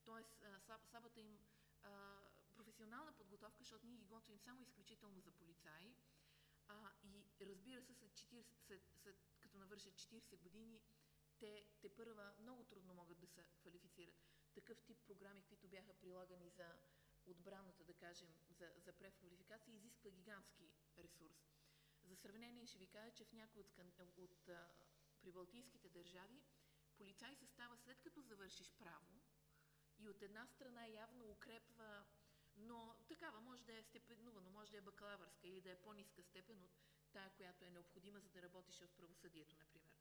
т.е. Слаб, слабата им а, професионална подготовка, защото ние ги готвим само изключително за полицаи. А, и разбира се, след 40, след, след, като навършат 40 години, те, те първа много трудно могат да се квалифицират. Такъв тип програми, които бяха прилагани за отбраната, да кажем, за, за преквалификация, изисква гигантски ресурс. За сравнение ще ви кажа, че в някои от, от прибалтийските държави полицай се става след като завършиш право и от една страна явно укрепва, но такава може да е степенувано, може да е бакалавърска или да е по-ниска степен от тая, която е необходима, за да работиш в правосъдието, например.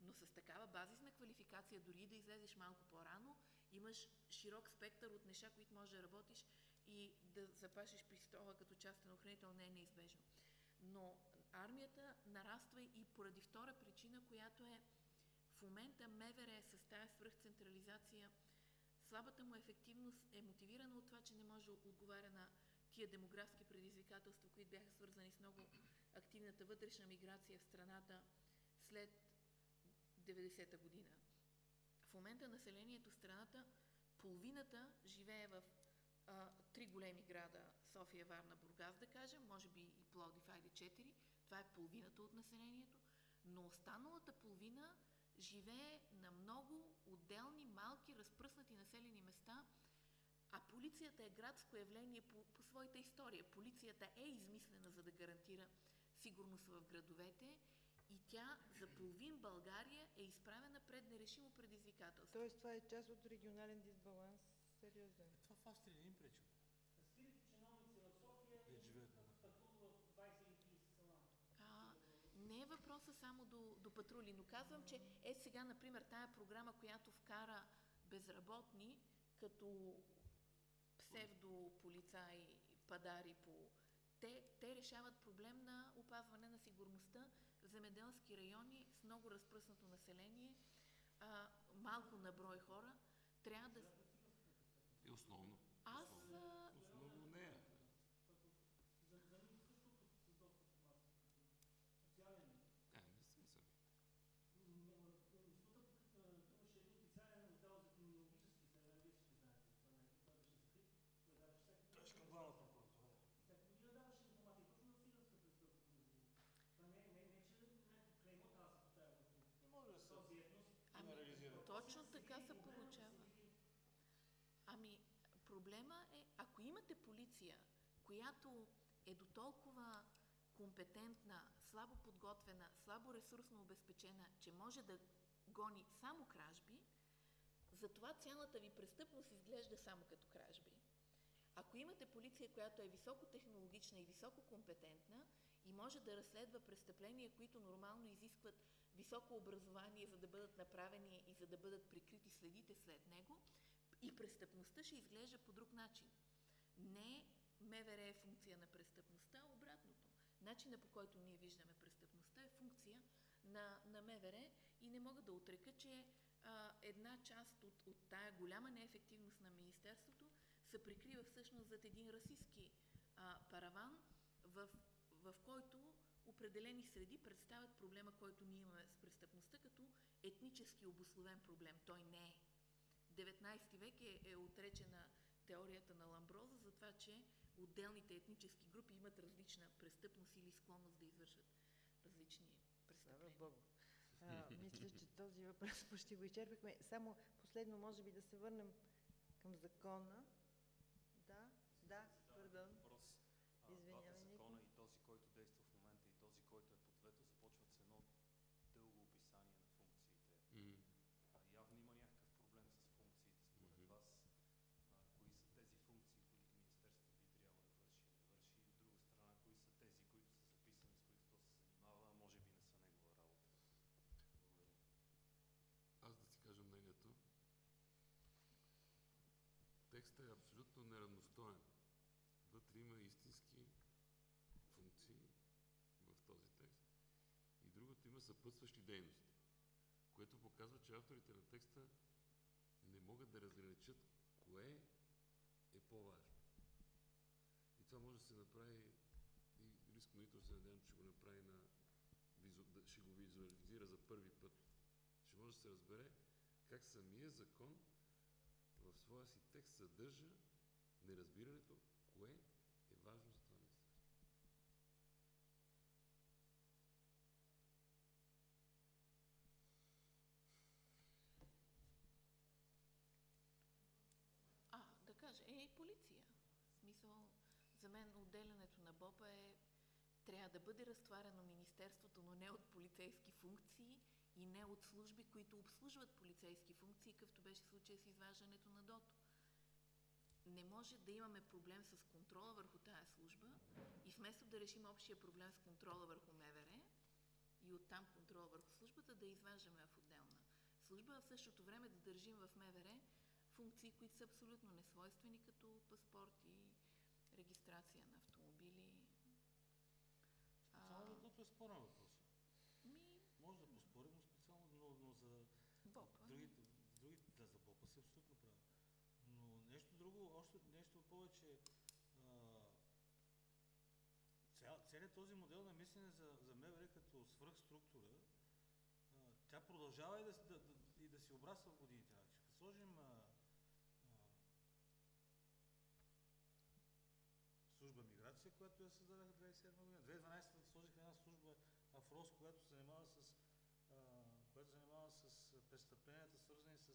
Но с такава базисна квалификация, дори да излезеш малко по-рано, имаш широк спектър от неща, които можеш да работиш и да запашиш пистола като частен охранител не е неизбежно. Но армията нараства и поради втора причина, която е в момента МВР с тази свръхцентрализация, слабата му ефективност е мотивирана от това, че не може да отговаря на тия демографски предизвикателства, които бяха свързани с много активната вътрешна миграция в страната след 90-та година. В момента населението в страната, половината живее в а, три големи града София, Варна, Бургас, да кажем, може би и Пловдив, айде четири. Това е половината от населението. Но останалата половина живее на много отделни, малки, разпръснати населени места, а полицията е градско явление по, по своята история. Полицията е измислена за да гарантира сигурност в градовете и тя за половин България е изправена пред нерешимо предизвикателство. Тоест това е част от регионален дисбаланс. Сериозен. Това в Австрия не им пречи. Скрити чиновници в София Да живеят. патрул в 20 или 30 села. А, не е въпроса само до, до патрули, но казвам, че е сега, например, тая програма, която вкара безработни като псевдополицаи, падари по... Те, те решават проблем на опазване на сигурността в земеделски райони с много разпръснато население, а, малко на брой хора. Трябва да... И основно. Аз, а, основно нея. За, за них същото с достъп до вас, като социален Е, не сме сами. Няма- Института пък, а, имаше един специален отдел за криминологически изследвания, вие всички знаете за това нещо, той беше закрит, той даваше всяка Той е към главна прокуратура. всяка година даваше информация точно за циганска престъпност. Това не, е- не, не, че някакво клеймо трябва да се поставя върху Не може да се този етнос. Ами, генерализира. точно така се получава. Ами, проблема е, ако имате полиция, която е до толкова компетентна, слабо подготвена, слабо ресурсно обезпечена, че може да гони само кражби, затова цялата ви престъпност изглежда само като кражби. Ако имате полиция, която е високотехнологична и висококомпетентна и може да разследва престъпления, които нормално изискват високо образование, за да бъдат направени и за да бъдат прикрити следите след него, и престъпността ще изглежда по друг начин. Не МВР е функция на престъпността, а обратното. Начина по който ние виждаме престъпността е функция на, на МВР и не мога да отрека, че а, една част от, от тая голяма неефективност на Министерството се прикрива всъщност зад един расистски а, параван, в, в който определени среди представят проблема, който ние имаме с престъпността, като етнически обословен проблем. Той не е. 19 век е, е отречена теорията на Ламброза за това, че отделните етнически групи имат различна престъпност или склонност да извършват различни Слава престъпления. Богу. А, мисля, че този въпрос почти го изчерпахме. Само последно, може би да се върнем към закона. Да, да, пардон. Въпрос. А, Извинявай, Двата Нико. закона и този, който действа в момента и този, който е под вето, започват с едно дълго описание на функциите. М. А, явно има някакъв проблем с функциите. Според Мгм. вас, а, кои са тези функции, които Министерството би трябвало да върши и не върши? И от друга страна, кои са тези, които са записани, с които то се занимава, а може би не са негова работа? Благодаря. Аз да си кажа мнението. Текстът е абсолютно неравностоен. Вътре има истински функции в този текст. И другото има съпътстващи дейности, което показва, че авторите на текста не могат да разграничат кое е по-важно. И това може да се направи и риск монитор се надявам, че го направи на ще го визуализира за първи път. Ще може да се разбере как самия закон в своя си текст съдържа неразбирането, кое е важно за това министерство. А, да кажа, е и полиция. В смисъл, за мен отделянето на БОПа е трябва да бъде разтварено Министерството, но не от полицейски функции и не от служби, които обслужват полицейски функции, какъвто беше случай с изваждането на ДОТО. не може да имаме проблем с контрола върху тая служба и вместо да решим общия проблем с контрола върху МВР и оттам контрола върху службата, да изваждаме в отделна служба, а в същото време да държим в МВР функции, които са абсолютно несвойствени, като паспорт и регистрация на автомобили. Специално за Дото е спорен въпрос. Ми, Може да поспорим, но специално, но, но за БОП. а? другите, другите да, за БОПа си абсолютно прави. Но нещо друго, още нещо повече. Целият този модел на мислене за, за МВР като свръхструктура, тя продължава и да, да, да, и да си обрасва в годините. Значи, като сложим а, а, служба миграция, която я създадаха 2007 година. 2012 сложиха една служба Афрос, която се занимава с а, която занимава с престъпленията, свързани с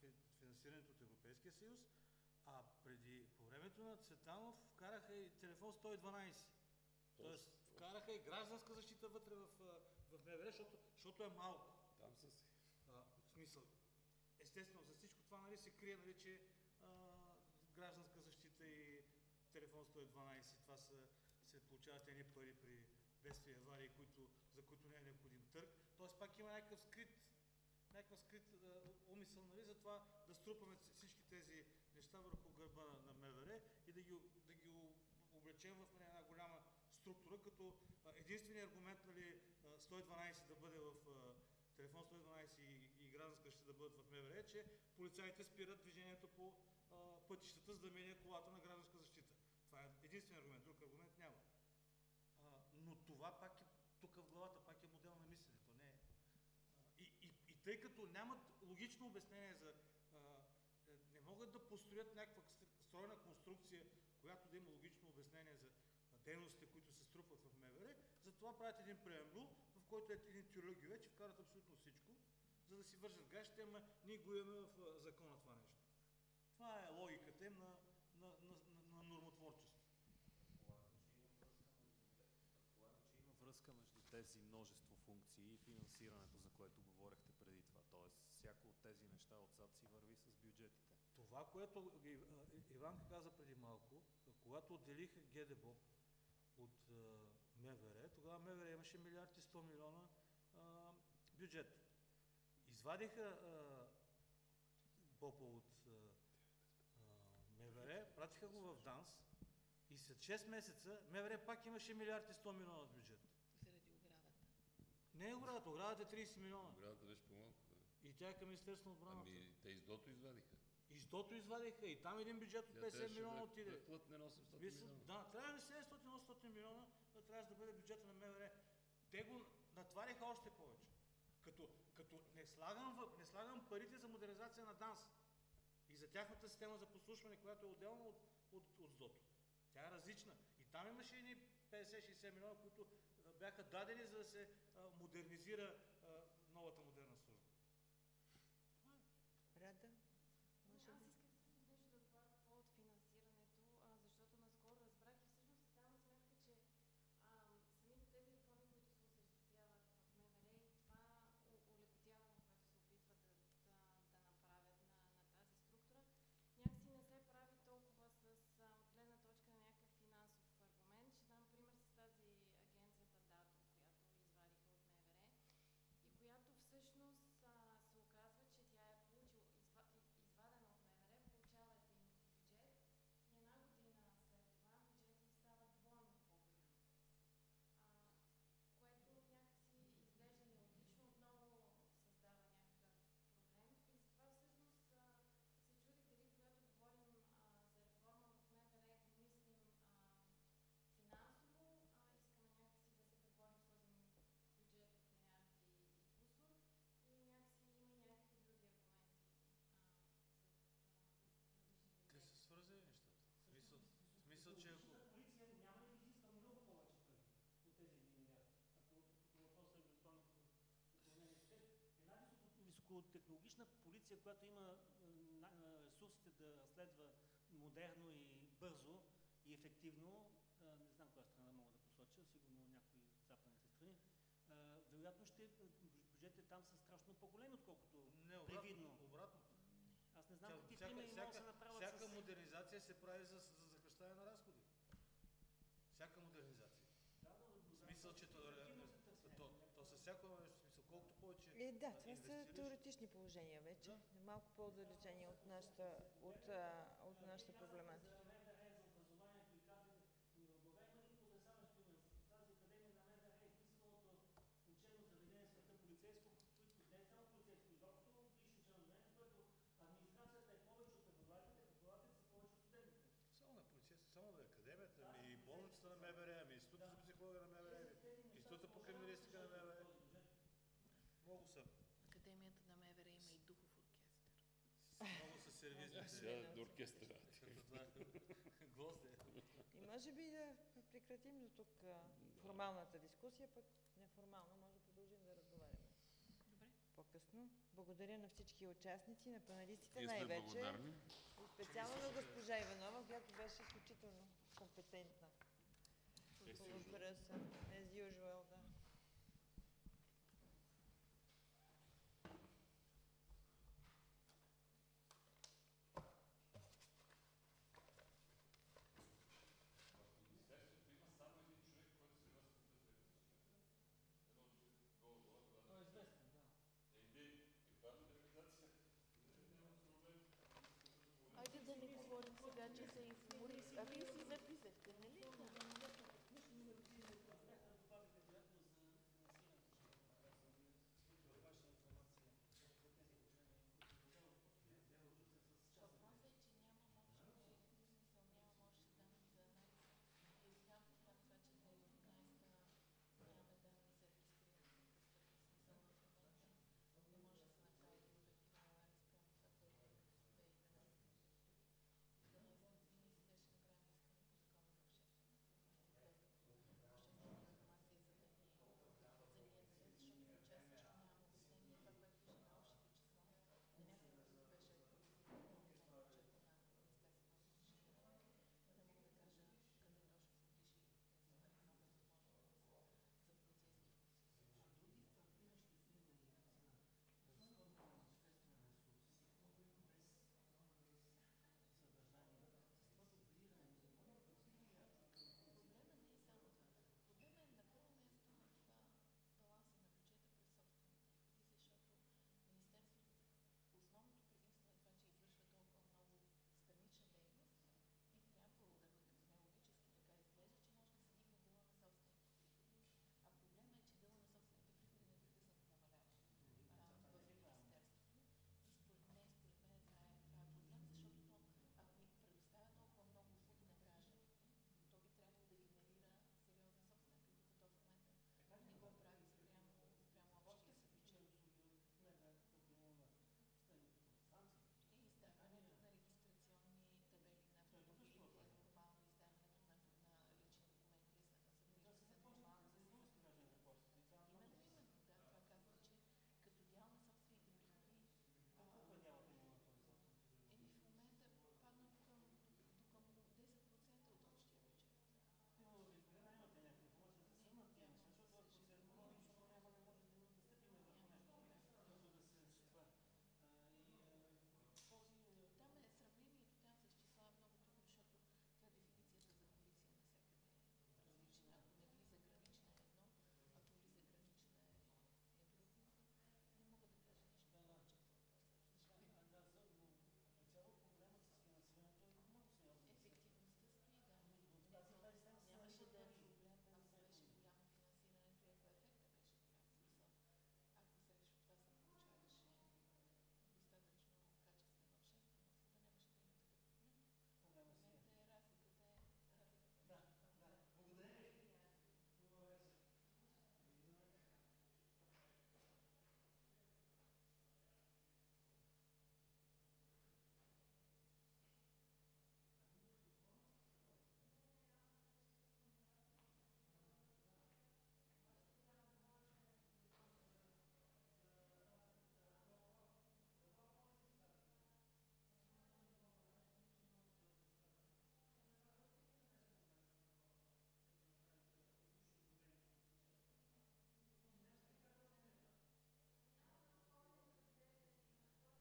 фи- финансирането от Европейския съюз, а преди, по времето на Цветанов, вкараха и телефон 112. Тоест, вкараха и гражданска защита вътре в, в МВР, защото, защото е малко. Там са си. А, в смисъл, естествено, за всичко това нали, се крие, нали, че а, гражданска защита и телефон 112, това са, се получават едни пари при бедствия и аварии, които, за които не е необходим търг. Тоест пак има някакъв скрит, някакъв скрит а, умисъл, нали, за това да струпаме всички тези неща върху гърба на, на МВР и да ги, да ги облечем в нали, една голяма структура, като единственият аргумент нали, а, 112 да бъде в телефон 112 и, и гражданска ще да бъдат в МВР, е, че полицаите спират движението по а, пътищата, за да мине колата на гражданска защита. Това е единствен аргумент, друг аргумент няма. А, но това пак е, тук в главата пак е модел на мисленето, не е. И, и, и тъй като нямат логично обяснение за... Могат да построят някаква стр- стройна конструкция, която да има логично обяснение за дейностите, които се струпват в МВР, затова правят един преамбул, в който е един тюрлюги вече вкарат абсолютно всичко, за да си вържат гащите, ама ние го имаме в закона това нещо. Това е логиката им на, на, на, на, на нормотворчество. Че връзка между тези множество функции и финансирането, за което говорехте преди това. Тоест, всяко от тези неща отзад си върви с бюджетите. Това, което Иванка каза преди малко, когато отделиха ГДБОП от МВР, тогава МВР имаше милиард и 100 милиона а, бюджет. Извадиха а, БОПа от а, МВР, пратиха го в ДАНС и след 6 месеца МВР пак имаше милиард и 100 милиона бюджет. заради оградата. Не е оградата, оградата е 30 милиона. Оградата беше по-малко. Да. И тя е към Министерството на отбраната. Ами, те издото извадиха. Издото извадиха и там един бюджет от Тя 50 трябваше милиона отиде. Да плътне на 800 Мисля, милиона. да, трябва ли 700-800 милиона да трябваше да бъде бюджета на МВР. Те го натвариха още повече. Като, като не, слагам не слагам парите за модернизация на ДАНС и за тяхната система за послушване, която е отделна от, от, от СДОТО. Тя е различна. И там имаше едни 50-60 милиона, които бяха дадени за да се модернизира новата модерна технологична полиция, която има ресурсите да следва модерно и бързо и ефективно, не знам коя страна мога да посоча, сигурно някои от западните страни, вероятно ще бюджетите там са страшно по-големи, отколкото не, обратно, привидно. обратно. Аз не знам Тя, какви всяка, примери всяка, могат да направят Всяка с... модернизация се прави за, за захръщане на разходи. Всяка модернизация. Да, но, в смисъл, че то, то, то, то, с всяко нещо е, да, това са теоретични положения вече, малко по-далечени от, нашата, от сервизните. Сега до оркестъра. Госте. И може би да прекратим до тук формалната дискусия, пък неформално може да продължим да разговаряме. Добре. По-късно. Благодаря на всички участници, на паналистите най-вече. И специално на госпожа Иванова, която беше изключително компетентна. As usual. As usual, да. Capisci?